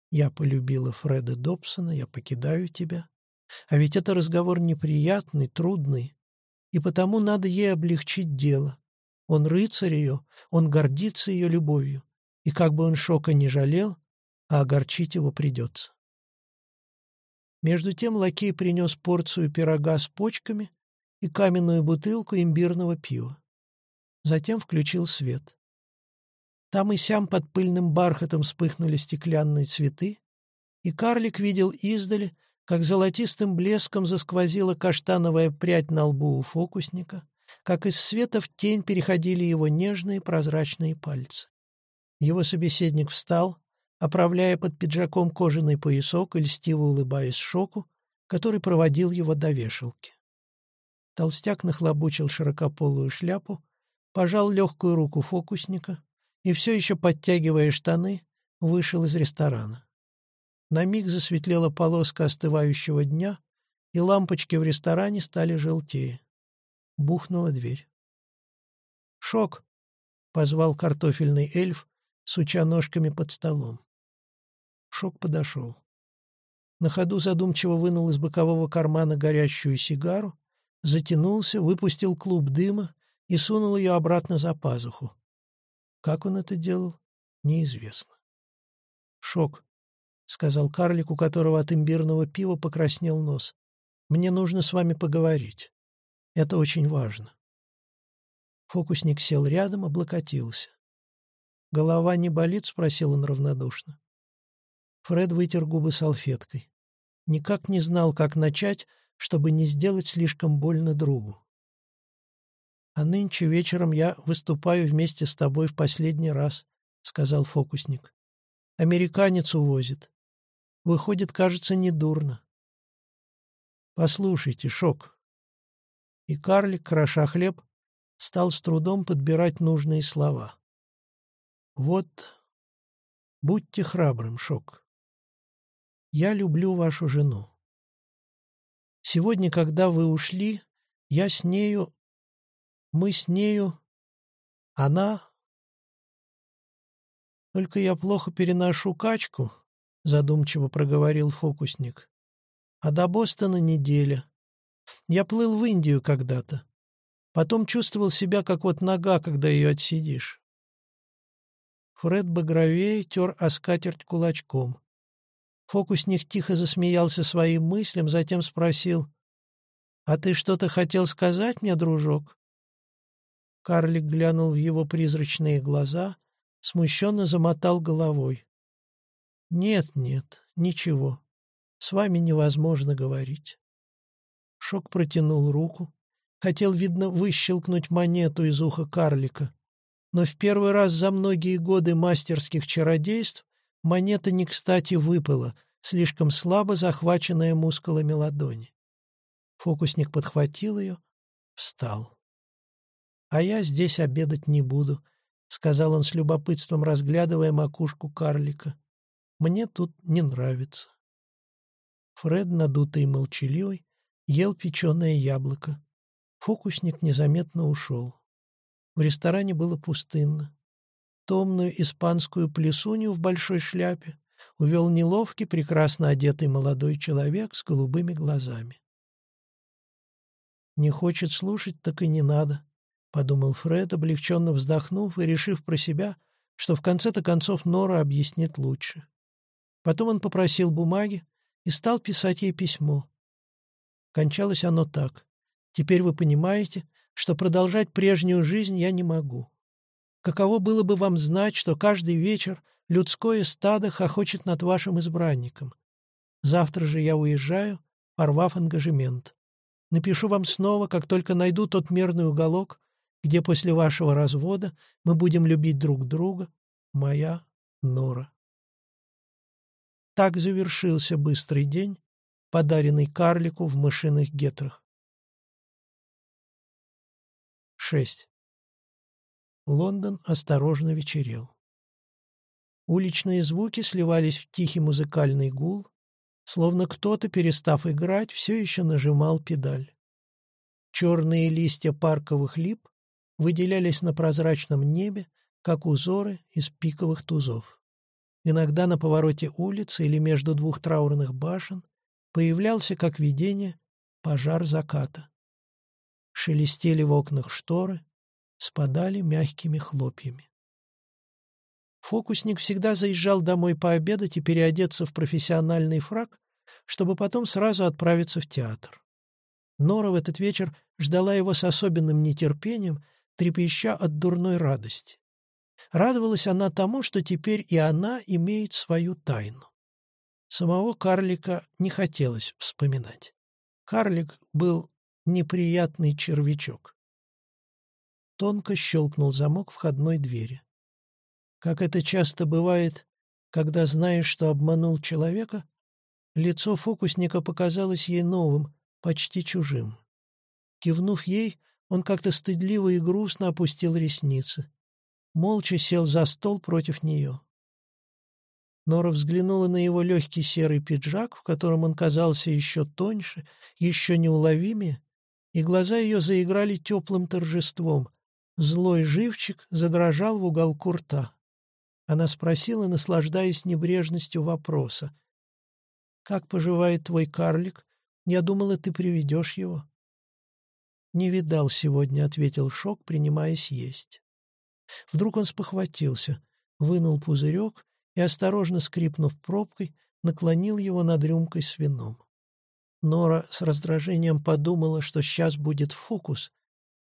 «Я полюбила Фреда Добсона, я покидаю тебя». А ведь это разговор неприятный, трудный, и потому надо ей облегчить дело. Он рыцарь ее, он гордится ее любовью, и как бы он Шока не жалел, а огорчить его придется. Между тем лакей принес порцию пирога с почками и каменную бутылку имбирного пива. Затем включил свет. Там и сям под пыльным бархатом вспыхнули стеклянные цветы, и карлик видел издали, как золотистым блеском засквозила каштановая прядь на лбу у фокусника, как из света в тень переходили его нежные прозрачные пальцы. Его собеседник встал, оправляя под пиджаком кожаный поясок и льстиво улыбаясь шоку, который проводил его до вешалки. Толстяк нахлобучил широкополую шляпу, пожал легкую руку фокусника и, все еще подтягивая штаны, вышел из ресторана. На миг засветлела полоска остывающего дня, и лампочки в ресторане стали желтее. Бухнула дверь. «Шок!» — позвал картофельный эльф, суча ножками под столом. Шок подошел. На ходу задумчиво вынул из бокового кармана горящую сигару, затянулся, выпустил клуб дыма и сунул ее обратно за пазуху. Как он это делал, неизвестно. «Шок», — сказал карлик, у которого от имбирного пива покраснел нос. «Мне нужно с вами поговорить. Это очень важно». Фокусник сел рядом, облокотился. «Голова не болит?» — спросил он равнодушно. Фред вытер губы салфеткой. Никак не знал, как начать, чтобы не сделать слишком больно другу. «А нынче вечером я выступаю вместе с тобой в последний раз», — сказал фокусник. «Американец увозит. Выходит, кажется, недурно. Послушайте, Шок. И карлик, кроша хлеб, стал с трудом подбирать нужные слова. Вот, будьте храбрым, Шок. Я люблю вашу жену. Сегодня, когда вы ушли, я с нею... Мы с нею... Она... Только я плохо переношу качку, — задумчиво проговорил фокусник. «А до Бостона неделя. Я плыл в Индию когда-то. Потом чувствовал себя, как вот нога, когда ее отсидишь». Фред багровее тер о скатерть кулачком. Фокусник тихо засмеялся своим мыслям, затем спросил, «А ты что-то хотел сказать мне, дружок?» Карлик глянул в его призрачные глаза, смущенно замотал головой. «Нет, нет, ничего. С вами невозможно говорить». Шок протянул руку. Хотел, видно, выщелкнуть монету из уха карлика. Но в первый раз за многие годы мастерских чародейств монета не кстати выпала, слишком слабо захваченная мускулами ладони. Фокусник подхватил ее, встал. «А я здесь обедать не буду», — сказал он с любопытством, разглядывая макушку карлика. Мне тут не нравится. Фред, надутый и молчаливый, ел печеное яблоко. Фокусник незаметно ушел. В ресторане было пустынно. Томную испанскую плесунью в большой шляпе увел неловкий, прекрасно одетый молодой человек с голубыми глазами. «Не хочет слушать, так и не надо», — подумал Фред, облегченно вздохнув и решив про себя, что в конце-то концов Нора объяснит лучше. Потом он попросил бумаги и стал писать ей письмо. Кончалось оно так. «Теперь вы понимаете, что продолжать прежнюю жизнь я не могу. Каково было бы вам знать, что каждый вечер людское стадо хохочет над вашим избранником. Завтра же я уезжаю, порвав ангажемент. Напишу вам снова, как только найду тот мерный уголок, где после вашего развода мы будем любить друг друга, моя Нора. Так завершился быстрый день, подаренный карлику в мышиных гетрах. 6. Лондон осторожно вечерел. Уличные звуки сливались в тихий музыкальный гул, словно кто-то, перестав играть, все еще нажимал педаль. Черные листья парковых лип выделялись на прозрачном небе, как узоры из пиковых тузов. Иногда на повороте улицы или между двух траурных башен появлялся, как видение, пожар заката. Шелестели в окнах шторы, спадали мягкими хлопьями. Фокусник всегда заезжал домой пообедать и переодеться в профессиональный фраг, чтобы потом сразу отправиться в театр. Нора в этот вечер ждала его с особенным нетерпением, трепеща от дурной радости. Радовалась она тому, что теперь и она имеет свою тайну. Самого карлика не хотелось вспоминать. Карлик был неприятный червячок. Тонко щелкнул замок входной двери. Как это часто бывает, когда знаешь, что обманул человека, лицо фокусника показалось ей новым, почти чужим. Кивнув ей, он как-то стыдливо и грустно опустил ресницы молча сел за стол против нее. Нора взглянула на его легкий серый пиджак, в котором он казался еще тоньше, еще неуловимее, и глаза ее заиграли теплым торжеством. Злой живчик задрожал в уголку рта. Она спросила, наслаждаясь небрежностью вопроса. «Как поживает твой карлик? Я думала, ты приведешь его». «Не видал сегодня», — ответил Шок, принимаясь есть. Вдруг он спохватился, вынул пузырек и, осторожно скрипнув пробкой, наклонил его над рюмкой с вином. Нора с раздражением подумала, что сейчас будет фокус.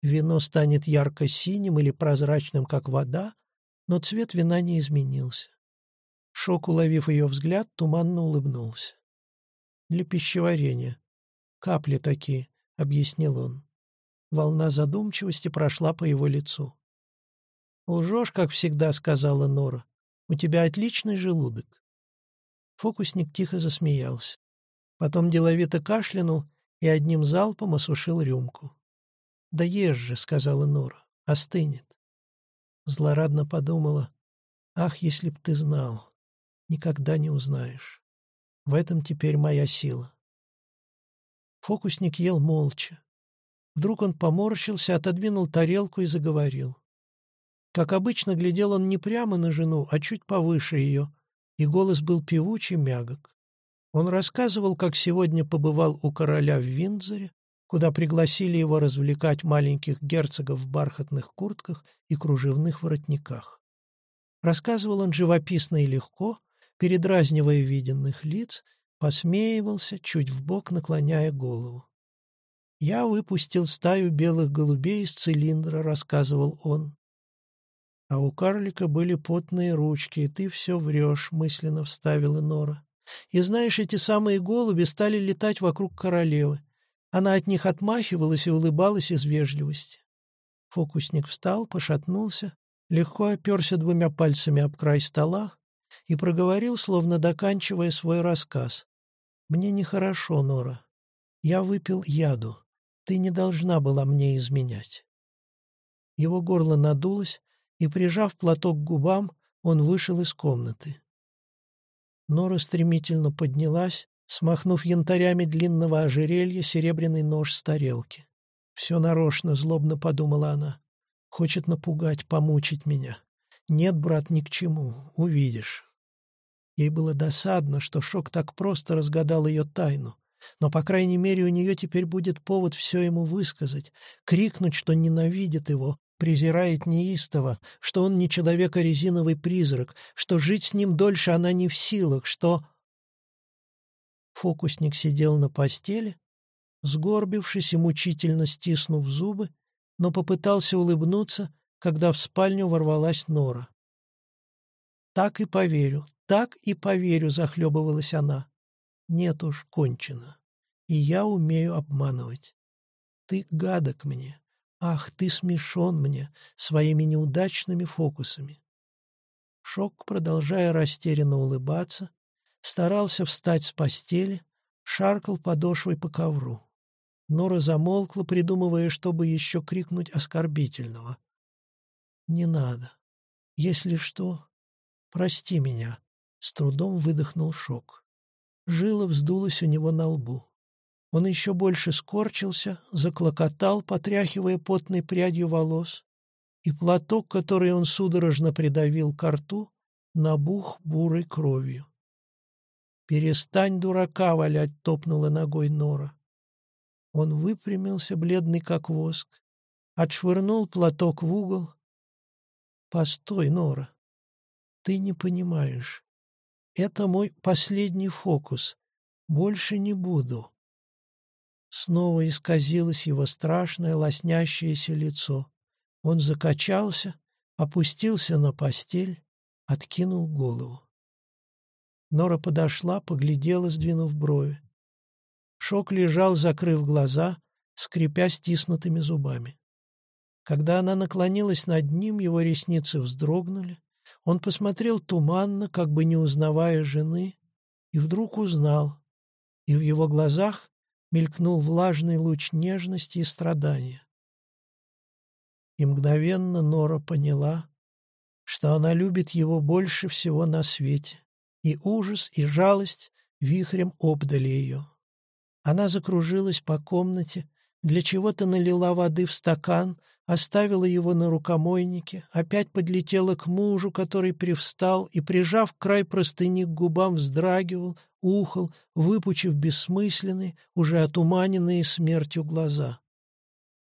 Вино станет ярко-синим или прозрачным, как вода, но цвет вина не изменился. Шок, уловив ее взгляд, туманно улыбнулся. «Для пищеварения. Капли такие», — объяснил он. Волна задумчивости прошла по его лицу. «Лжешь, как всегда», — сказала Нора. «У тебя отличный желудок». Фокусник тихо засмеялся. Потом деловито кашлянул и одним залпом осушил рюмку. «Да ешь же», — сказала Нора, — «остынет». Злорадно подумала, «Ах, если б ты знал, никогда не узнаешь. В этом теперь моя сила». Фокусник ел молча. Вдруг он поморщился, отодвинул тарелку и заговорил. Как обычно, глядел он не прямо на жену, а чуть повыше ее, и голос был певучий, мягок. Он рассказывал, как сегодня побывал у короля в Виндзоре, куда пригласили его развлекать маленьких герцогов в бархатных куртках и кружевных воротниках. Рассказывал он живописно и легко, передразнивая виденных лиц, посмеивался, чуть вбок наклоняя голову. «Я выпустил стаю белых голубей из цилиндра», — рассказывал он. А у карлика были потные ручки, и ты все врешь, — мысленно вставила Нора. И знаешь, эти самые голуби стали летать вокруг королевы. Она от них отмахивалась и улыбалась из вежливости. Фокусник встал, пошатнулся, легко оперся двумя пальцами об край стола и проговорил, словно доканчивая свой рассказ. «Мне нехорошо, Нора. Я выпил яду. Ты не должна была мне изменять». Его горло надулось, и, прижав платок к губам, он вышел из комнаты. Нора стремительно поднялась, смахнув янтарями длинного ожерелья серебряный нож с тарелки. «Все нарочно», — злобно подумала она. Хочет напугать, помучить меня. Нет, брат, ни к чему. Увидишь. Ей было досадно, что Шок так просто разгадал ее тайну. Но, по крайней мере, у нее теперь будет повод все ему высказать, крикнуть, что ненавидит его, презирает неистово, что он не человек, а резиновый призрак, что жить с ним дольше она не в силах, что... Фокусник сидел на постели, сгорбившись и мучительно стиснув зубы, но попытался улыбнуться, когда в спальню ворвалась Нора. «Так и поверю, так и поверю», — захлебывалась она. «Нет уж, кончено. И я умею обманывать. Ты гадок мне. Ах, ты смешон мне своими неудачными фокусами». Шок, продолжая растерянно улыбаться, старался встать с постели, шаркал подошвой по ковру. Нора замолкла, придумывая, чтобы еще крикнуть оскорбительного. «Не надо. Если что, прости меня», — с трудом выдохнул шок. Жила вздулась у него на лбу. Он еще больше скорчился, заклокотал, потряхивая потной прядью волос, и платок, который он судорожно придавил к рту, набух бурой кровью. «Перестань дурака валять!» — топнула ногой Нора. Он выпрямился, бледный как воск, отшвырнул платок в угол. «Постой, Нора, ты не понимаешь. Это мой последний фокус. Больше не буду». Снова исказилось его страшное лоснящееся лицо. Он закачался, опустился на постель, откинул голову. Нора подошла, поглядела, сдвинув брови. Шок лежал, закрыв глаза, скрипя стиснутыми зубами. Когда она наклонилась над ним, его ресницы вздрогнули. Он посмотрел туманно, как бы не узнавая жены, и вдруг узнал. И в его глазах мелькнул влажный луч нежности и страдания. И мгновенно Нора поняла, что она любит его больше всего на свете, и ужас, и жалость вихрем обдали ее. Она закружилась по комнате, для чего-то налила воды в стакан, оставила его на рукомойнике, опять подлетела к мужу, который привстал и, прижав край простыни к губам, вздрагивал, ухал, выпучив бессмысленные, уже отуманенные смертью глаза.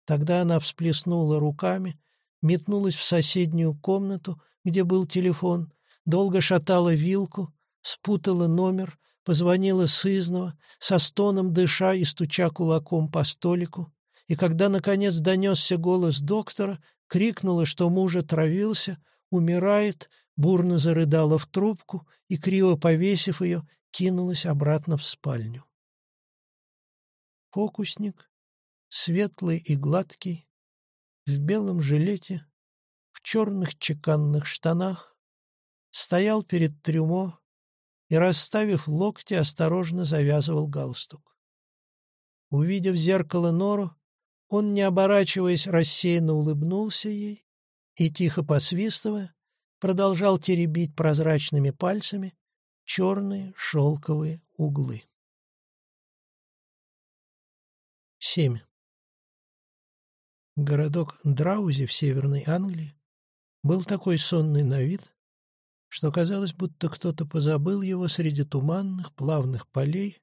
Тогда она всплеснула руками, метнулась в соседнюю комнату, где был телефон, долго шатала вилку, спутала номер, позвонила сызново, со стоном дыша и стуча кулаком по столику, и когда, наконец, донесся голос доктора, крикнула, что муж отравился, умирает, бурно зарыдала в трубку и, криво повесив ее, кинулась обратно в спальню. Фокусник, светлый и гладкий, в белом жилете, в черных чеканных штанах, стоял перед трюмо, и, расставив локти, осторожно завязывал галстук. Увидев зеркало нору, он, не оборачиваясь, рассеянно улыбнулся ей и, тихо посвистывая, продолжал теребить прозрачными пальцами черные шелковые углы. 7. Городок Драузи в Северной Англии был такой сонный на вид, что казалось, будто кто-то позабыл его среди туманных, плавных полей,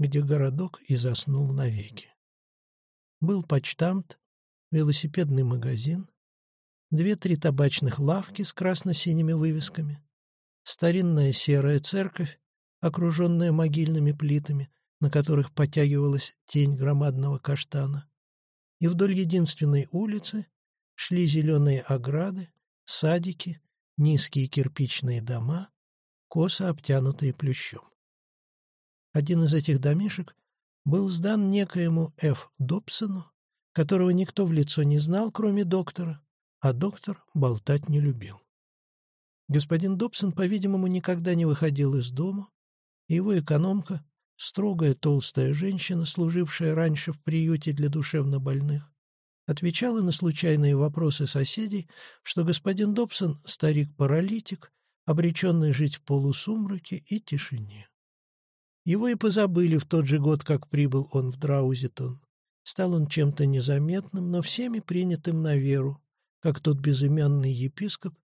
где городок и заснул навеки. Был почтамт, велосипедный магазин, две-три табачных лавки с красно-синими вывесками, старинная серая церковь, окруженная могильными плитами, на которых потягивалась тень громадного каштана, и вдоль единственной улицы шли зеленые ограды, садики низкие кирпичные дома, косо обтянутые плющом. Один из этих домишек был сдан некоему Ф. Добсону, которого никто в лицо не знал, кроме доктора, а доктор болтать не любил. Господин Добсон, по-видимому, никогда не выходил из дома, его экономка, строгая толстая женщина, служившая раньше в приюте для душевнобольных, отвечала на случайные вопросы соседей, что господин Добсон — старик-паралитик, обреченный жить в полусумраке и тишине. Его и позабыли в тот же год, как прибыл он в Драузитон. Стал он чем-то незаметным, но всеми принятым на веру, как тот безымянный епископ,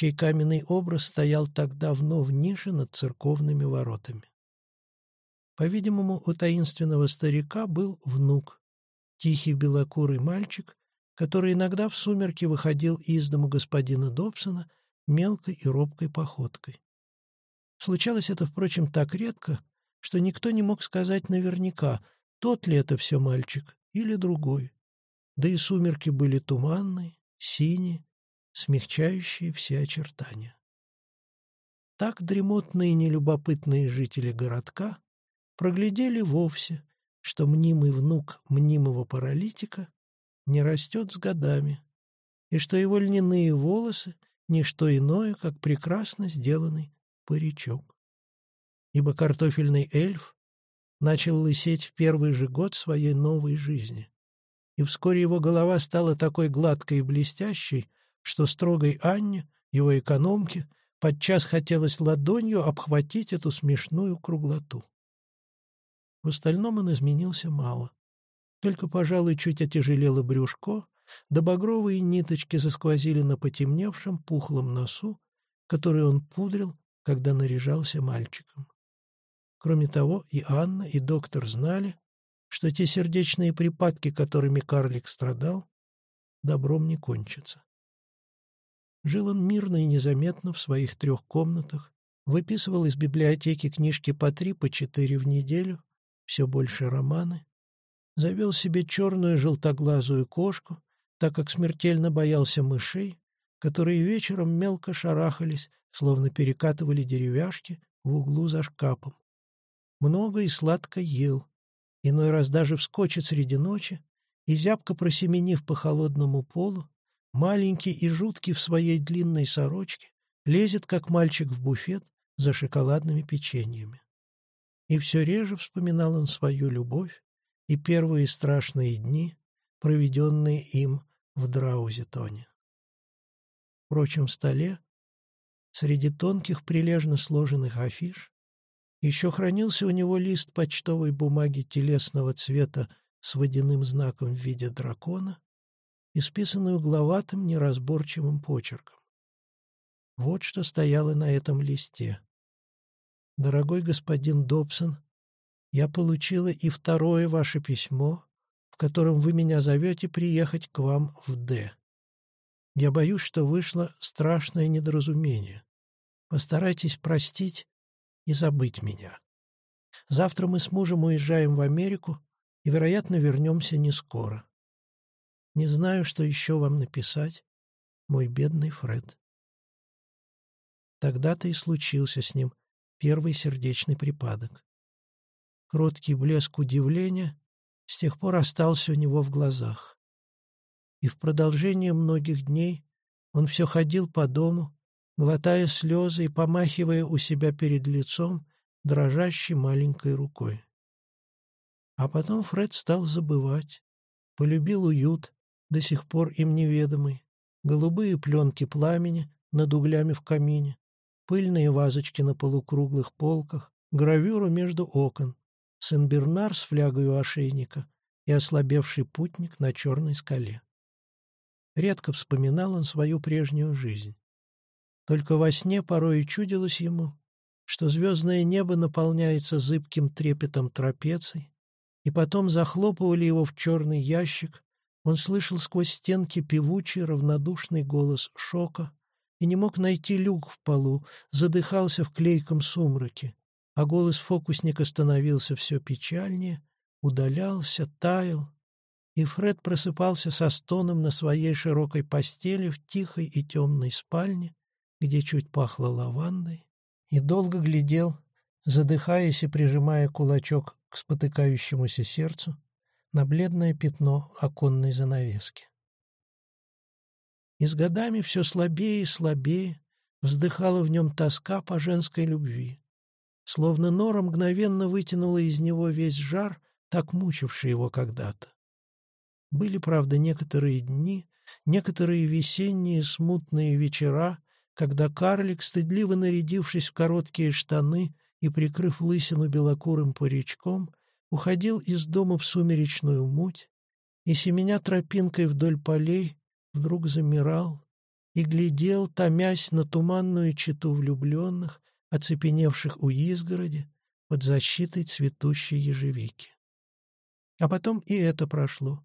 чей каменный образ стоял так давно в нише над церковными воротами. По-видимому, у таинственного старика был внук, тихий белокурый мальчик, который иногда в сумерки выходил из дому господина Добсона мелкой и робкой походкой. Случалось это, впрочем, так редко, что никто не мог сказать наверняка, тот ли это все мальчик или другой. Да и сумерки были туманные, синие, смягчающие все очертания. Так дремотные нелюбопытные жители городка проглядели вовсе, что мнимый внук мнимого паралитика не растет с годами, и что его льняные волосы — не что иное, как прекрасно сделанный паричок. Ибо картофельный эльф начал лысеть в первый же год своей новой жизни, и вскоре его голова стала такой гладкой и блестящей, что строгой Анне, его экономке, подчас хотелось ладонью обхватить эту смешную круглоту. В остальном он изменился мало. Только, пожалуй, чуть отяжелело брюшко, да багровые ниточки засквозили на потемневшем пухлом носу, который он пудрил, когда наряжался мальчиком. Кроме того, и Анна, и доктор знали, что те сердечные припадки, которыми карлик страдал, добром не кончатся. Жил он мирно и незаметно в своих трех комнатах, выписывал из библиотеки книжки по три, по четыре в неделю, все больше романы, завел себе черную желтоглазую кошку, так как смертельно боялся мышей, которые вечером мелко шарахались, словно перекатывали деревяшки в углу за шкафом. Много и сладко ел, иной раз даже вскочит среди ночи и, зябко просеменив по холодному полу, маленький и жуткий в своей длинной сорочке, лезет, как мальчик, в буфет за шоколадными печеньями. И все реже вспоминал он свою любовь, и первые страшные дни, проведенные им в Драузитоне. Впрочем, в столе, среди тонких прилежно сложенных афиш, еще хранился у него лист почтовой бумаги телесного цвета с водяным знаком в виде дракона, исписанный угловатым неразборчивым почерком. Вот что стояло на этом листе. «Дорогой господин Добсон, я получила и второе ваше письмо, в котором вы меня зовете приехать к вам в Д. Я боюсь, что вышло страшное недоразумение. Постарайтесь простить и забыть меня. Завтра мы с мужем уезжаем в Америку и, вероятно, вернемся не скоро. Не знаю, что еще вам написать, мой бедный Фред. Тогда-то и случился с ним первый сердечный припадок. Кроткий блеск удивления с тех пор остался у него в глазах. И в продолжение многих дней он все ходил по дому, глотая слезы и помахивая у себя перед лицом дрожащей маленькой рукой. А потом Фред стал забывать, полюбил уют, до сих пор им неведомый, голубые пленки пламени над углями в камине, пыльные вазочки на полукруглых полках, гравюру между окон, Сен-Бернар с флягой у ошейника и ослабевший путник на черной скале. Редко вспоминал он свою прежнюю жизнь. Только во сне порой и чудилось ему, что звездное небо наполняется зыбким трепетом трапеций, и потом захлопывали его в черный ящик, он слышал сквозь стенки певучий равнодушный голос шока и не мог найти люк в полу, задыхался в клейком сумраке а голос фокусника становился все печальнее, удалялся, таял, и Фред просыпался со стоном на своей широкой постели в тихой и темной спальне, где чуть пахло лавандой, и долго глядел, задыхаясь и прижимая кулачок к спотыкающемуся сердцу, на бледное пятно оконной занавески. И с годами все слабее и слабее вздыхала в нем тоска по женской любви, словно нора мгновенно вытянула из него весь жар, так мучивший его когда-то. Были, правда, некоторые дни, некоторые весенние смутные вечера, когда карлик, стыдливо нарядившись в короткие штаны и прикрыв лысину белокурым паричком, уходил из дома в сумеречную муть и, семеня тропинкой вдоль полей, вдруг замирал и глядел, томясь на туманную читу влюбленных, оцепеневших у изгороди под защитой цветущей ежевики. А потом и это прошло,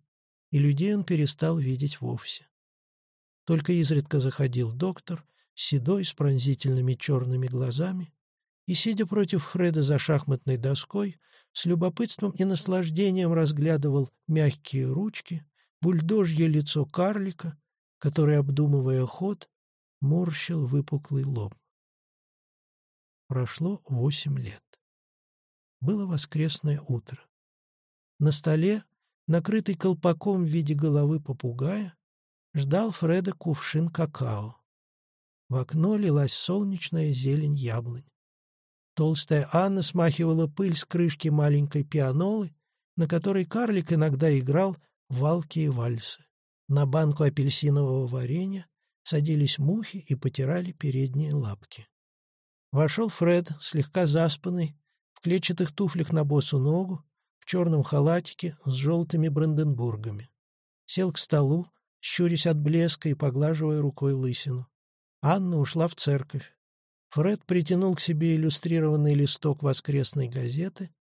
и людей он перестал видеть вовсе. Только изредка заходил доктор, седой, с пронзительными черными глазами, и, сидя против Фреда за шахматной доской, с любопытством и наслаждением разглядывал мягкие ручки, бульдожье лицо карлика, который, обдумывая ход, морщил выпуклый лоб. Прошло восемь лет. Было воскресное утро. На столе, накрытый колпаком в виде головы попугая, ждал Фреда кувшин какао. В окно лилась солнечная зелень яблонь. Толстая Анна смахивала пыль с крышки маленькой пианолы, на которой карлик иногда играл валки и вальсы. На банку апельсинового варенья садились мухи и потирали передние лапки. Вошел Фред, слегка заспанный, в клетчатых туфлях на босу ногу, в черном халатике с желтыми бранденбургами. Сел к столу, щурясь от блеска и поглаживая рукой лысину. Анна ушла в церковь. Фред притянул к себе иллюстрированный листок воскресной газеты,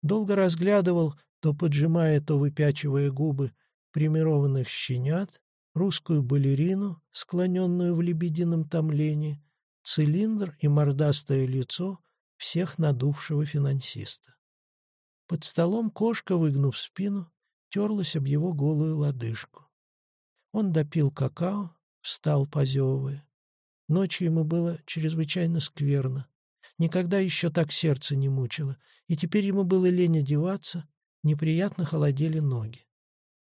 долго разглядывал, то поджимая, то выпячивая губы, примированных щенят, русскую балерину, склоненную в лебедином томлении, цилиндр и мордастое лицо всех надувшего финансиста. Под столом кошка, выгнув спину, терлась об его голую лодыжку. Он допил какао, встал, позевывая. Ночью ему было чрезвычайно скверно. Никогда еще так сердце не мучило, и теперь ему было лень одеваться, неприятно холодели ноги.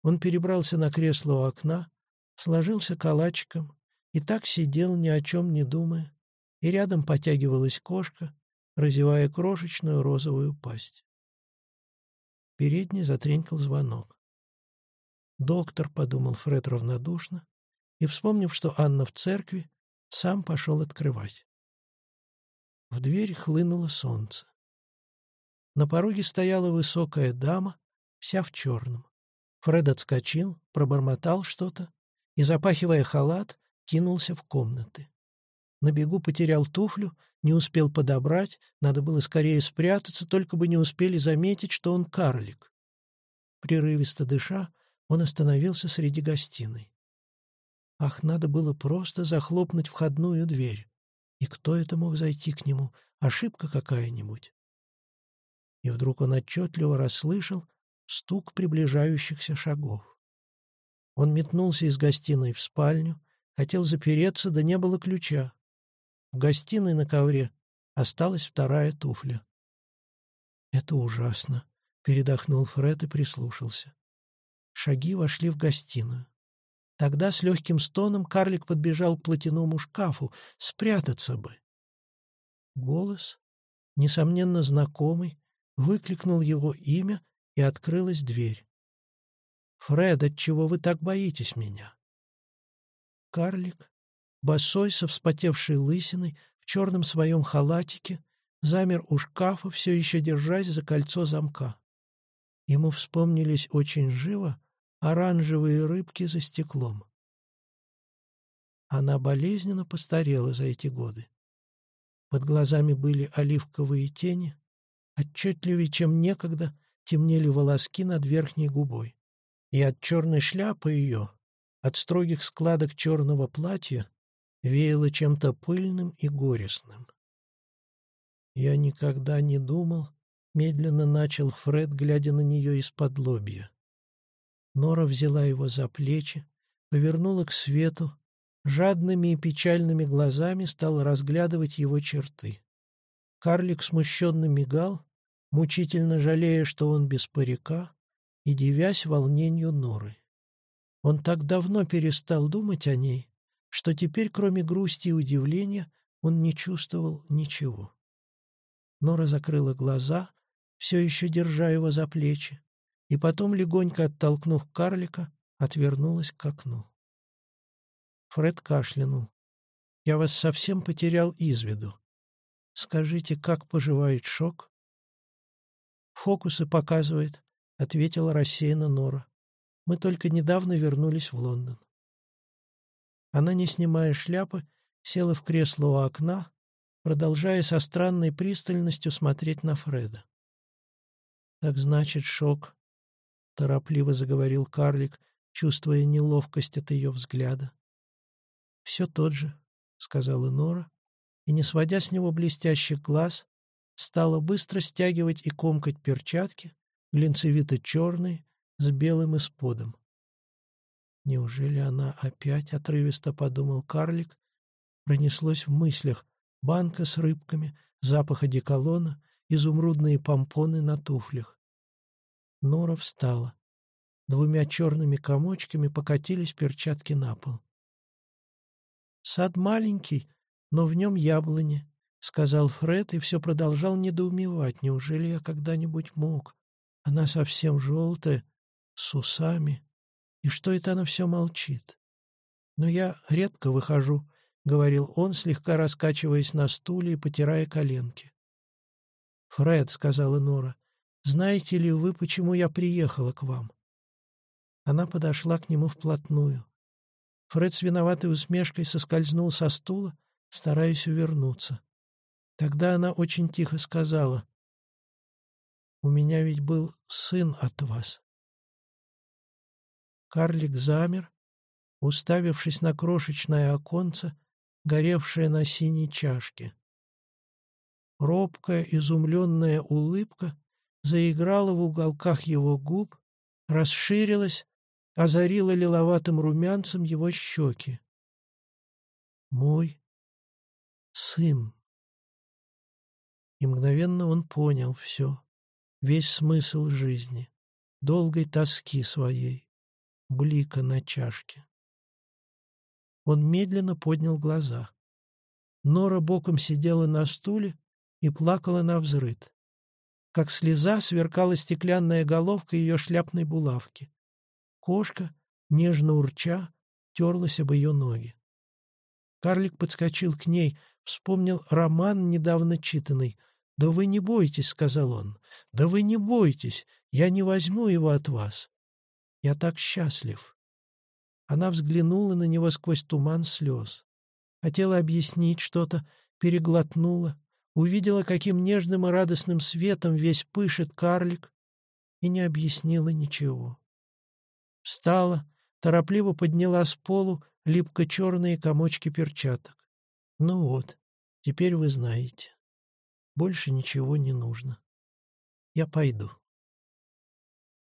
Он перебрался на кресло у окна, сложился калачиком и так сидел, ни о чем не думая, и рядом потягивалась кошка, разевая крошечную розовую пасть передней затренькал звонок. «Доктор», — подумал Фред равнодушно, и, вспомнив, что Анна в церкви, сам пошел открывать. В дверь хлынуло солнце. На пороге стояла высокая дама, вся в черном. Фред отскочил, пробормотал что-то и, запахивая халат, кинулся в комнаты. На бегу потерял туфлю не успел подобрать, надо было скорее спрятаться, только бы не успели заметить, что он карлик. Прерывисто дыша, он остановился среди гостиной. Ах, надо было просто захлопнуть входную дверь. И кто это мог зайти к нему? Ошибка какая-нибудь? И вдруг он отчетливо расслышал стук приближающихся шагов. Он метнулся из гостиной в спальню, хотел запереться, да не было ключа. В гостиной на ковре осталась вторая туфля. «Это ужасно», — передохнул Фред и прислушался. Шаги вошли в гостиную. Тогда с легким стоном карлик подбежал к платяному шкафу. Спрятаться бы. Голос, несомненно знакомый, выкликнул его имя, и открылась дверь. «Фред, отчего вы так боитесь меня?» Карлик босой, со вспотевшей лысиной, в черном своем халатике, замер у шкафа, все еще держась за кольцо замка. Ему вспомнились очень живо оранжевые рыбки за стеклом. Она болезненно постарела за эти годы. Под глазами были оливковые тени, отчетливее, чем некогда, темнели волоски над верхней губой. И от черной шляпы ее, от строгих складок черного платья, веяло чем-то пыльным и горестным. «Я никогда не думал», — медленно начал Фред, глядя на нее из-под лобья. Нора взяла его за плечи, повернула к свету, жадными и печальными глазами стала разглядывать его черты. Карлик смущенно мигал, мучительно жалея, что он без парика, и дивясь волнению Норы. Он так давно перестал думать о ней, что теперь, кроме грусти и удивления, он не чувствовал ничего. Нора закрыла глаза, все еще держа его за плечи, и потом, легонько оттолкнув карлика, отвернулась к окну. Фред кашлянул. «Я вас совсем потерял из виду. Скажите, как поживает шок?» «Фокусы показывает», — ответила рассеянно Нора. «Мы только недавно вернулись в Лондон». Она, не снимая шляпы, села в кресло у окна, продолжая со странной пристальностью смотреть на Фреда. «Так значит, шок», — торопливо заговорил карлик, чувствуя неловкость от ее взгляда. «Все тот же», — сказала Нора, и, не сводя с него блестящих глаз, стала быстро стягивать и комкать перчатки, глинцевито-черные, с белым исподом. Неужели она опять, отрывисто подумал карлик, пронеслось в мыслях банка с рыбками, запах одеколона, изумрудные помпоны на туфлях. Нора встала. Двумя черными комочками покатились перчатки на пол. «Сад маленький, но в нем яблони», — сказал Фред и все продолжал недоумевать. «Неужели я когда-нибудь мог? Она совсем желтая, с усами. И что это она все молчит? Но я редко выхожу, — говорил он, слегка раскачиваясь на стуле и потирая коленки. «Фред», — сказала Нора, — «знаете ли вы, почему я приехала к вам?» Она подошла к нему вплотную. Фред с виноватой усмешкой соскользнул со стула, стараясь увернуться. Тогда она очень тихо сказала, «У меня ведь был сын от вас». Карлик замер, уставившись на крошечное оконце, горевшее на синей чашке. Робкая, изумленная улыбка заиграла в уголках его губ, расширилась, озарила лиловатым румянцем его щеки. «Мой сын». И мгновенно он понял все, весь смысл жизни, долгой тоски своей блика на чашке. Он медленно поднял глаза. Нора боком сидела на стуле и плакала на взрыд. Как слеза сверкала стеклянная головка ее шляпной булавки. Кошка, нежно урча, терлась об ее ноги. Карлик подскочил к ней, вспомнил роман, недавно читанный. «Да вы не бойтесь», — сказал он. «Да вы не бойтесь, я не возьму его от вас. Я так счастлив». Она взглянула на него сквозь туман слез. Хотела объяснить что-то, переглотнула, увидела, каким нежным и радостным светом весь пышет карлик, и не объяснила ничего. Встала, торопливо подняла с полу липко-черные комочки перчаток. Ну вот, теперь вы знаете. Больше ничего не нужно. Я пойду.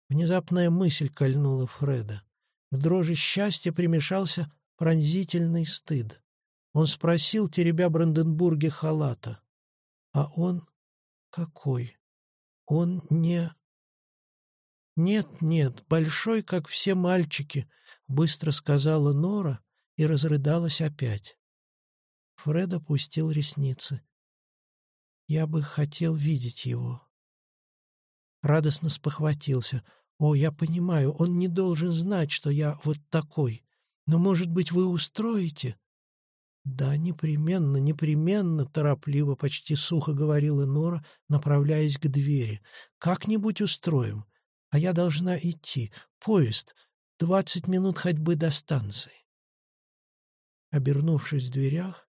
Внезапная мысль кольнула Фреда. К дрожи счастья примешался пронзительный стыд. Он спросил, теребя Бранденбурге халата. А он какой? Он не... «Нет, нет, большой, как все мальчики», — быстро сказала Нора и разрыдалась опять. Фред опустил ресницы. «Я бы хотел видеть его». Радостно спохватился. «О, я понимаю, он не должен знать, что я вот такой. Но, может быть, вы устроите?» «Да, непременно, непременно», — торопливо, почти сухо говорила Нора, направляясь к двери. «Как-нибудь устроим. А я должна идти. Поезд. Двадцать минут ходьбы до станции». Обернувшись в дверях,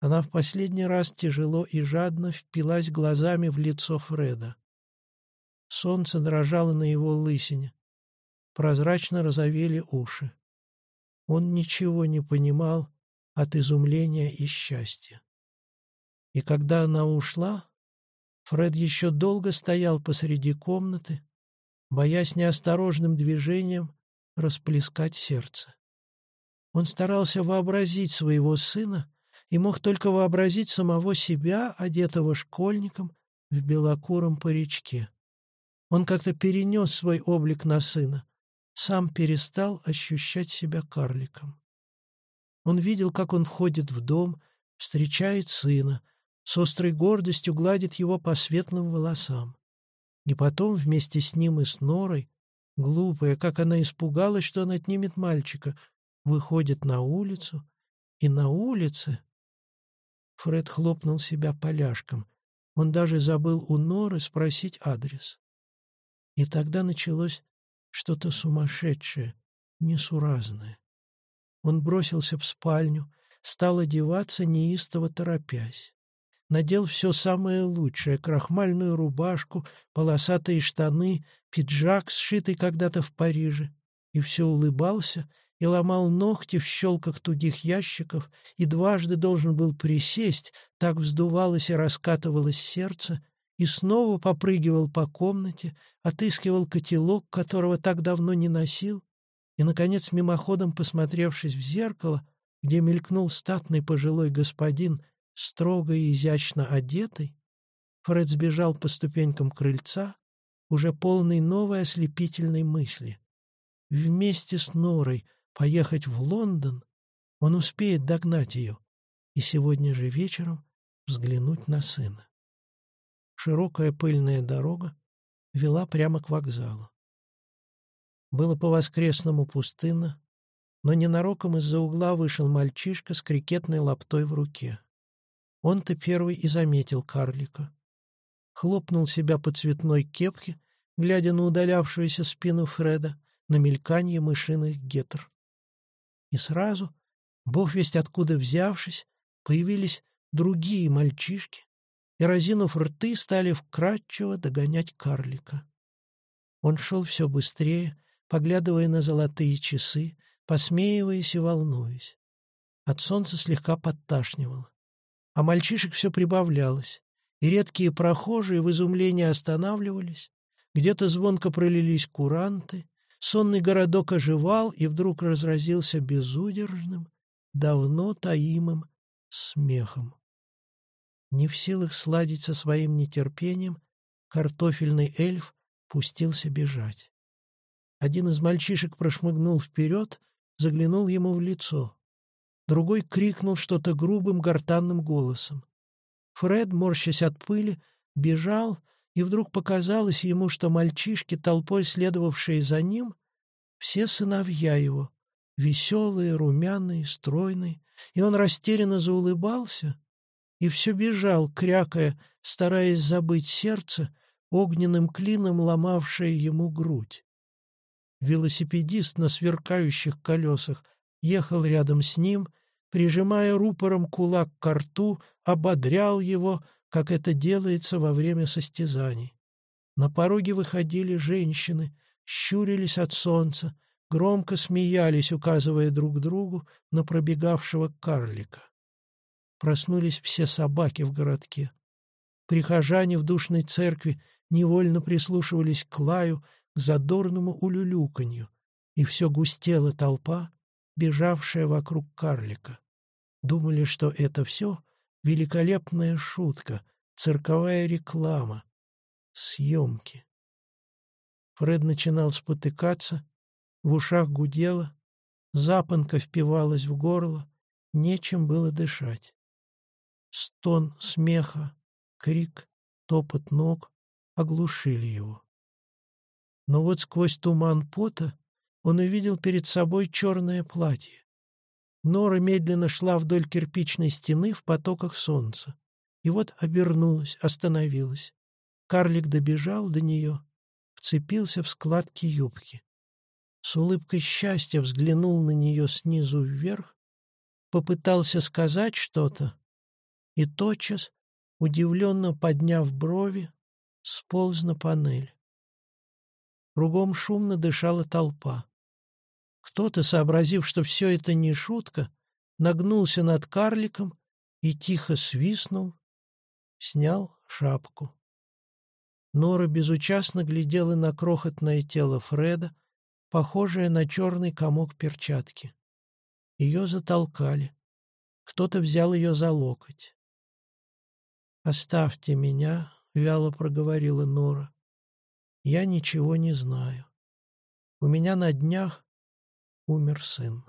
она в последний раз тяжело и жадно впилась глазами в лицо Фреда. Солнце дрожало на его лысине. Прозрачно разовели уши. Он ничего не понимал от изумления и счастья. И когда она ушла, Фред еще долго стоял посреди комнаты, боясь неосторожным движением расплескать сердце. Он старался вообразить своего сына и мог только вообразить самого себя, одетого школьником в белокуром паричке. Он как-то перенес свой облик на сына, сам перестал ощущать себя карликом. Он видел, как он входит в дом, встречает сына, с острой гордостью гладит его по светлым волосам. И потом вместе с ним и с Норой, глупая, как она испугалась, что он отнимет мальчика, выходит на улицу, и на улице... Фред хлопнул себя поляшком. Он даже забыл у Норы спросить адрес. И тогда началось что-то сумасшедшее, несуразное. Он бросился в спальню, стал одеваться, неистово торопясь. Надел все самое лучшее — крахмальную рубашку, полосатые штаны, пиджак, сшитый когда-то в Париже. И все улыбался и ломал ногти в щелках тугих ящиков, и дважды должен был присесть, так вздувалось и раскатывалось сердце, и снова попрыгивал по комнате, отыскивал котелок, которого так давно не носил, и, наконец, мимоходом посмотревшись в зеркало, где мелькнул статный пожилой господин, строго и изящно одетый, Фред сбежал по ступенькам крыльца, уже полный новой ослепительной мысли. Вместе с Норой поехать в Лондон, он успеет догнать ее и сегодня же вечером взглянуть на сына. Широкая пыльная дорога вела прямо к вокзалу. Было по-воскресному пустынно, но ненароком из-за угла вышел мальчишка с крикетной лаптой в руке. Он-то первый и заметил карлика. Хлопнул себя по цветной кепке, глядя на удалявшуюся спину Фреда, на мельканье мышиных гетр. И сразу, бог весть откуда взявшись, появились другие мальчишки, и, разинув рты, стали вкратчиво догонять карлика. Он шел все быстрее, поглядывая на золотые часы, посмеиваясь и волнуясь. От солнца слегка подташнивало. А мальчишек все прибавлялось, и редкие прохожие в изумлении останавливались, где-то звонко пролились куранты, сонный городок оживал и вдруг разразился безудержным, давно таимым смехом. Не в силах сладить со своим нетерпением, картофельный эльф пустился бежать. Один из мальчишек прошмыгнул вперед, заглянул ему в лицо. Другой крикнул что-то грубым гортанным голосом. Фред, морщась от пыли, бежал, и вдруг показалось ему, что мальчишки, толпой следовавшие за ним, все сыновья его, веселые, румяные, стройные, и он растерянно заулыбался и все бежал, крякая, стараясь забыть сердце, огненным клином ломавшее ему грудь. Велосипедист на сверкающих колесах ехал рядом с ним, прижимая рупором кулак к рту, ободрял его, как это делается во время состязаний. На пороге выходили женщины, щурились от солнца, громко смеялись, указывая друг другу на пробегавшего карлика. Проснулись все собаки в городке. Прихожане в душной церкви невольно прислушивались к лаю, задорному улюлюканью, и все густела толпа, бежавшая вокруг карлика. Думали, что это все великолепная шутка, цирковая реклама, съемки. Фред начинал спотыкаться, в ушах гудело, запонка впивалась в горло, нечем было дышать. Стон смеха, крик, топот ног оглушили его. Но вот сквозь туман пота он увидел перед собой черное платье. Нора медленно шла вдоль кирпичной стены в потоках солнца. И вот обернулась, остановилась. Карлик добежал до нее, вцепился в складки юбки. С улыбкой счастья взглянул на нее снизу вверх, попытался сказать что-то, и тотчас, удивленно подняв брови, сполз на панель. Кругом шумно дышала толпа. Кто-то, сообразив, что все это не шутка, нагнулся над карликом и тихо свистнул, снял шапку. Нора безучастно глядела на крохотное тело Фреда, похожее на черный комок перчатки. Ее затолкали. Кто-то взял ее за локоть. «Оставьте меня», — вяло проговорила Нора. Я ничего не знаю. У меня на днях умер сын.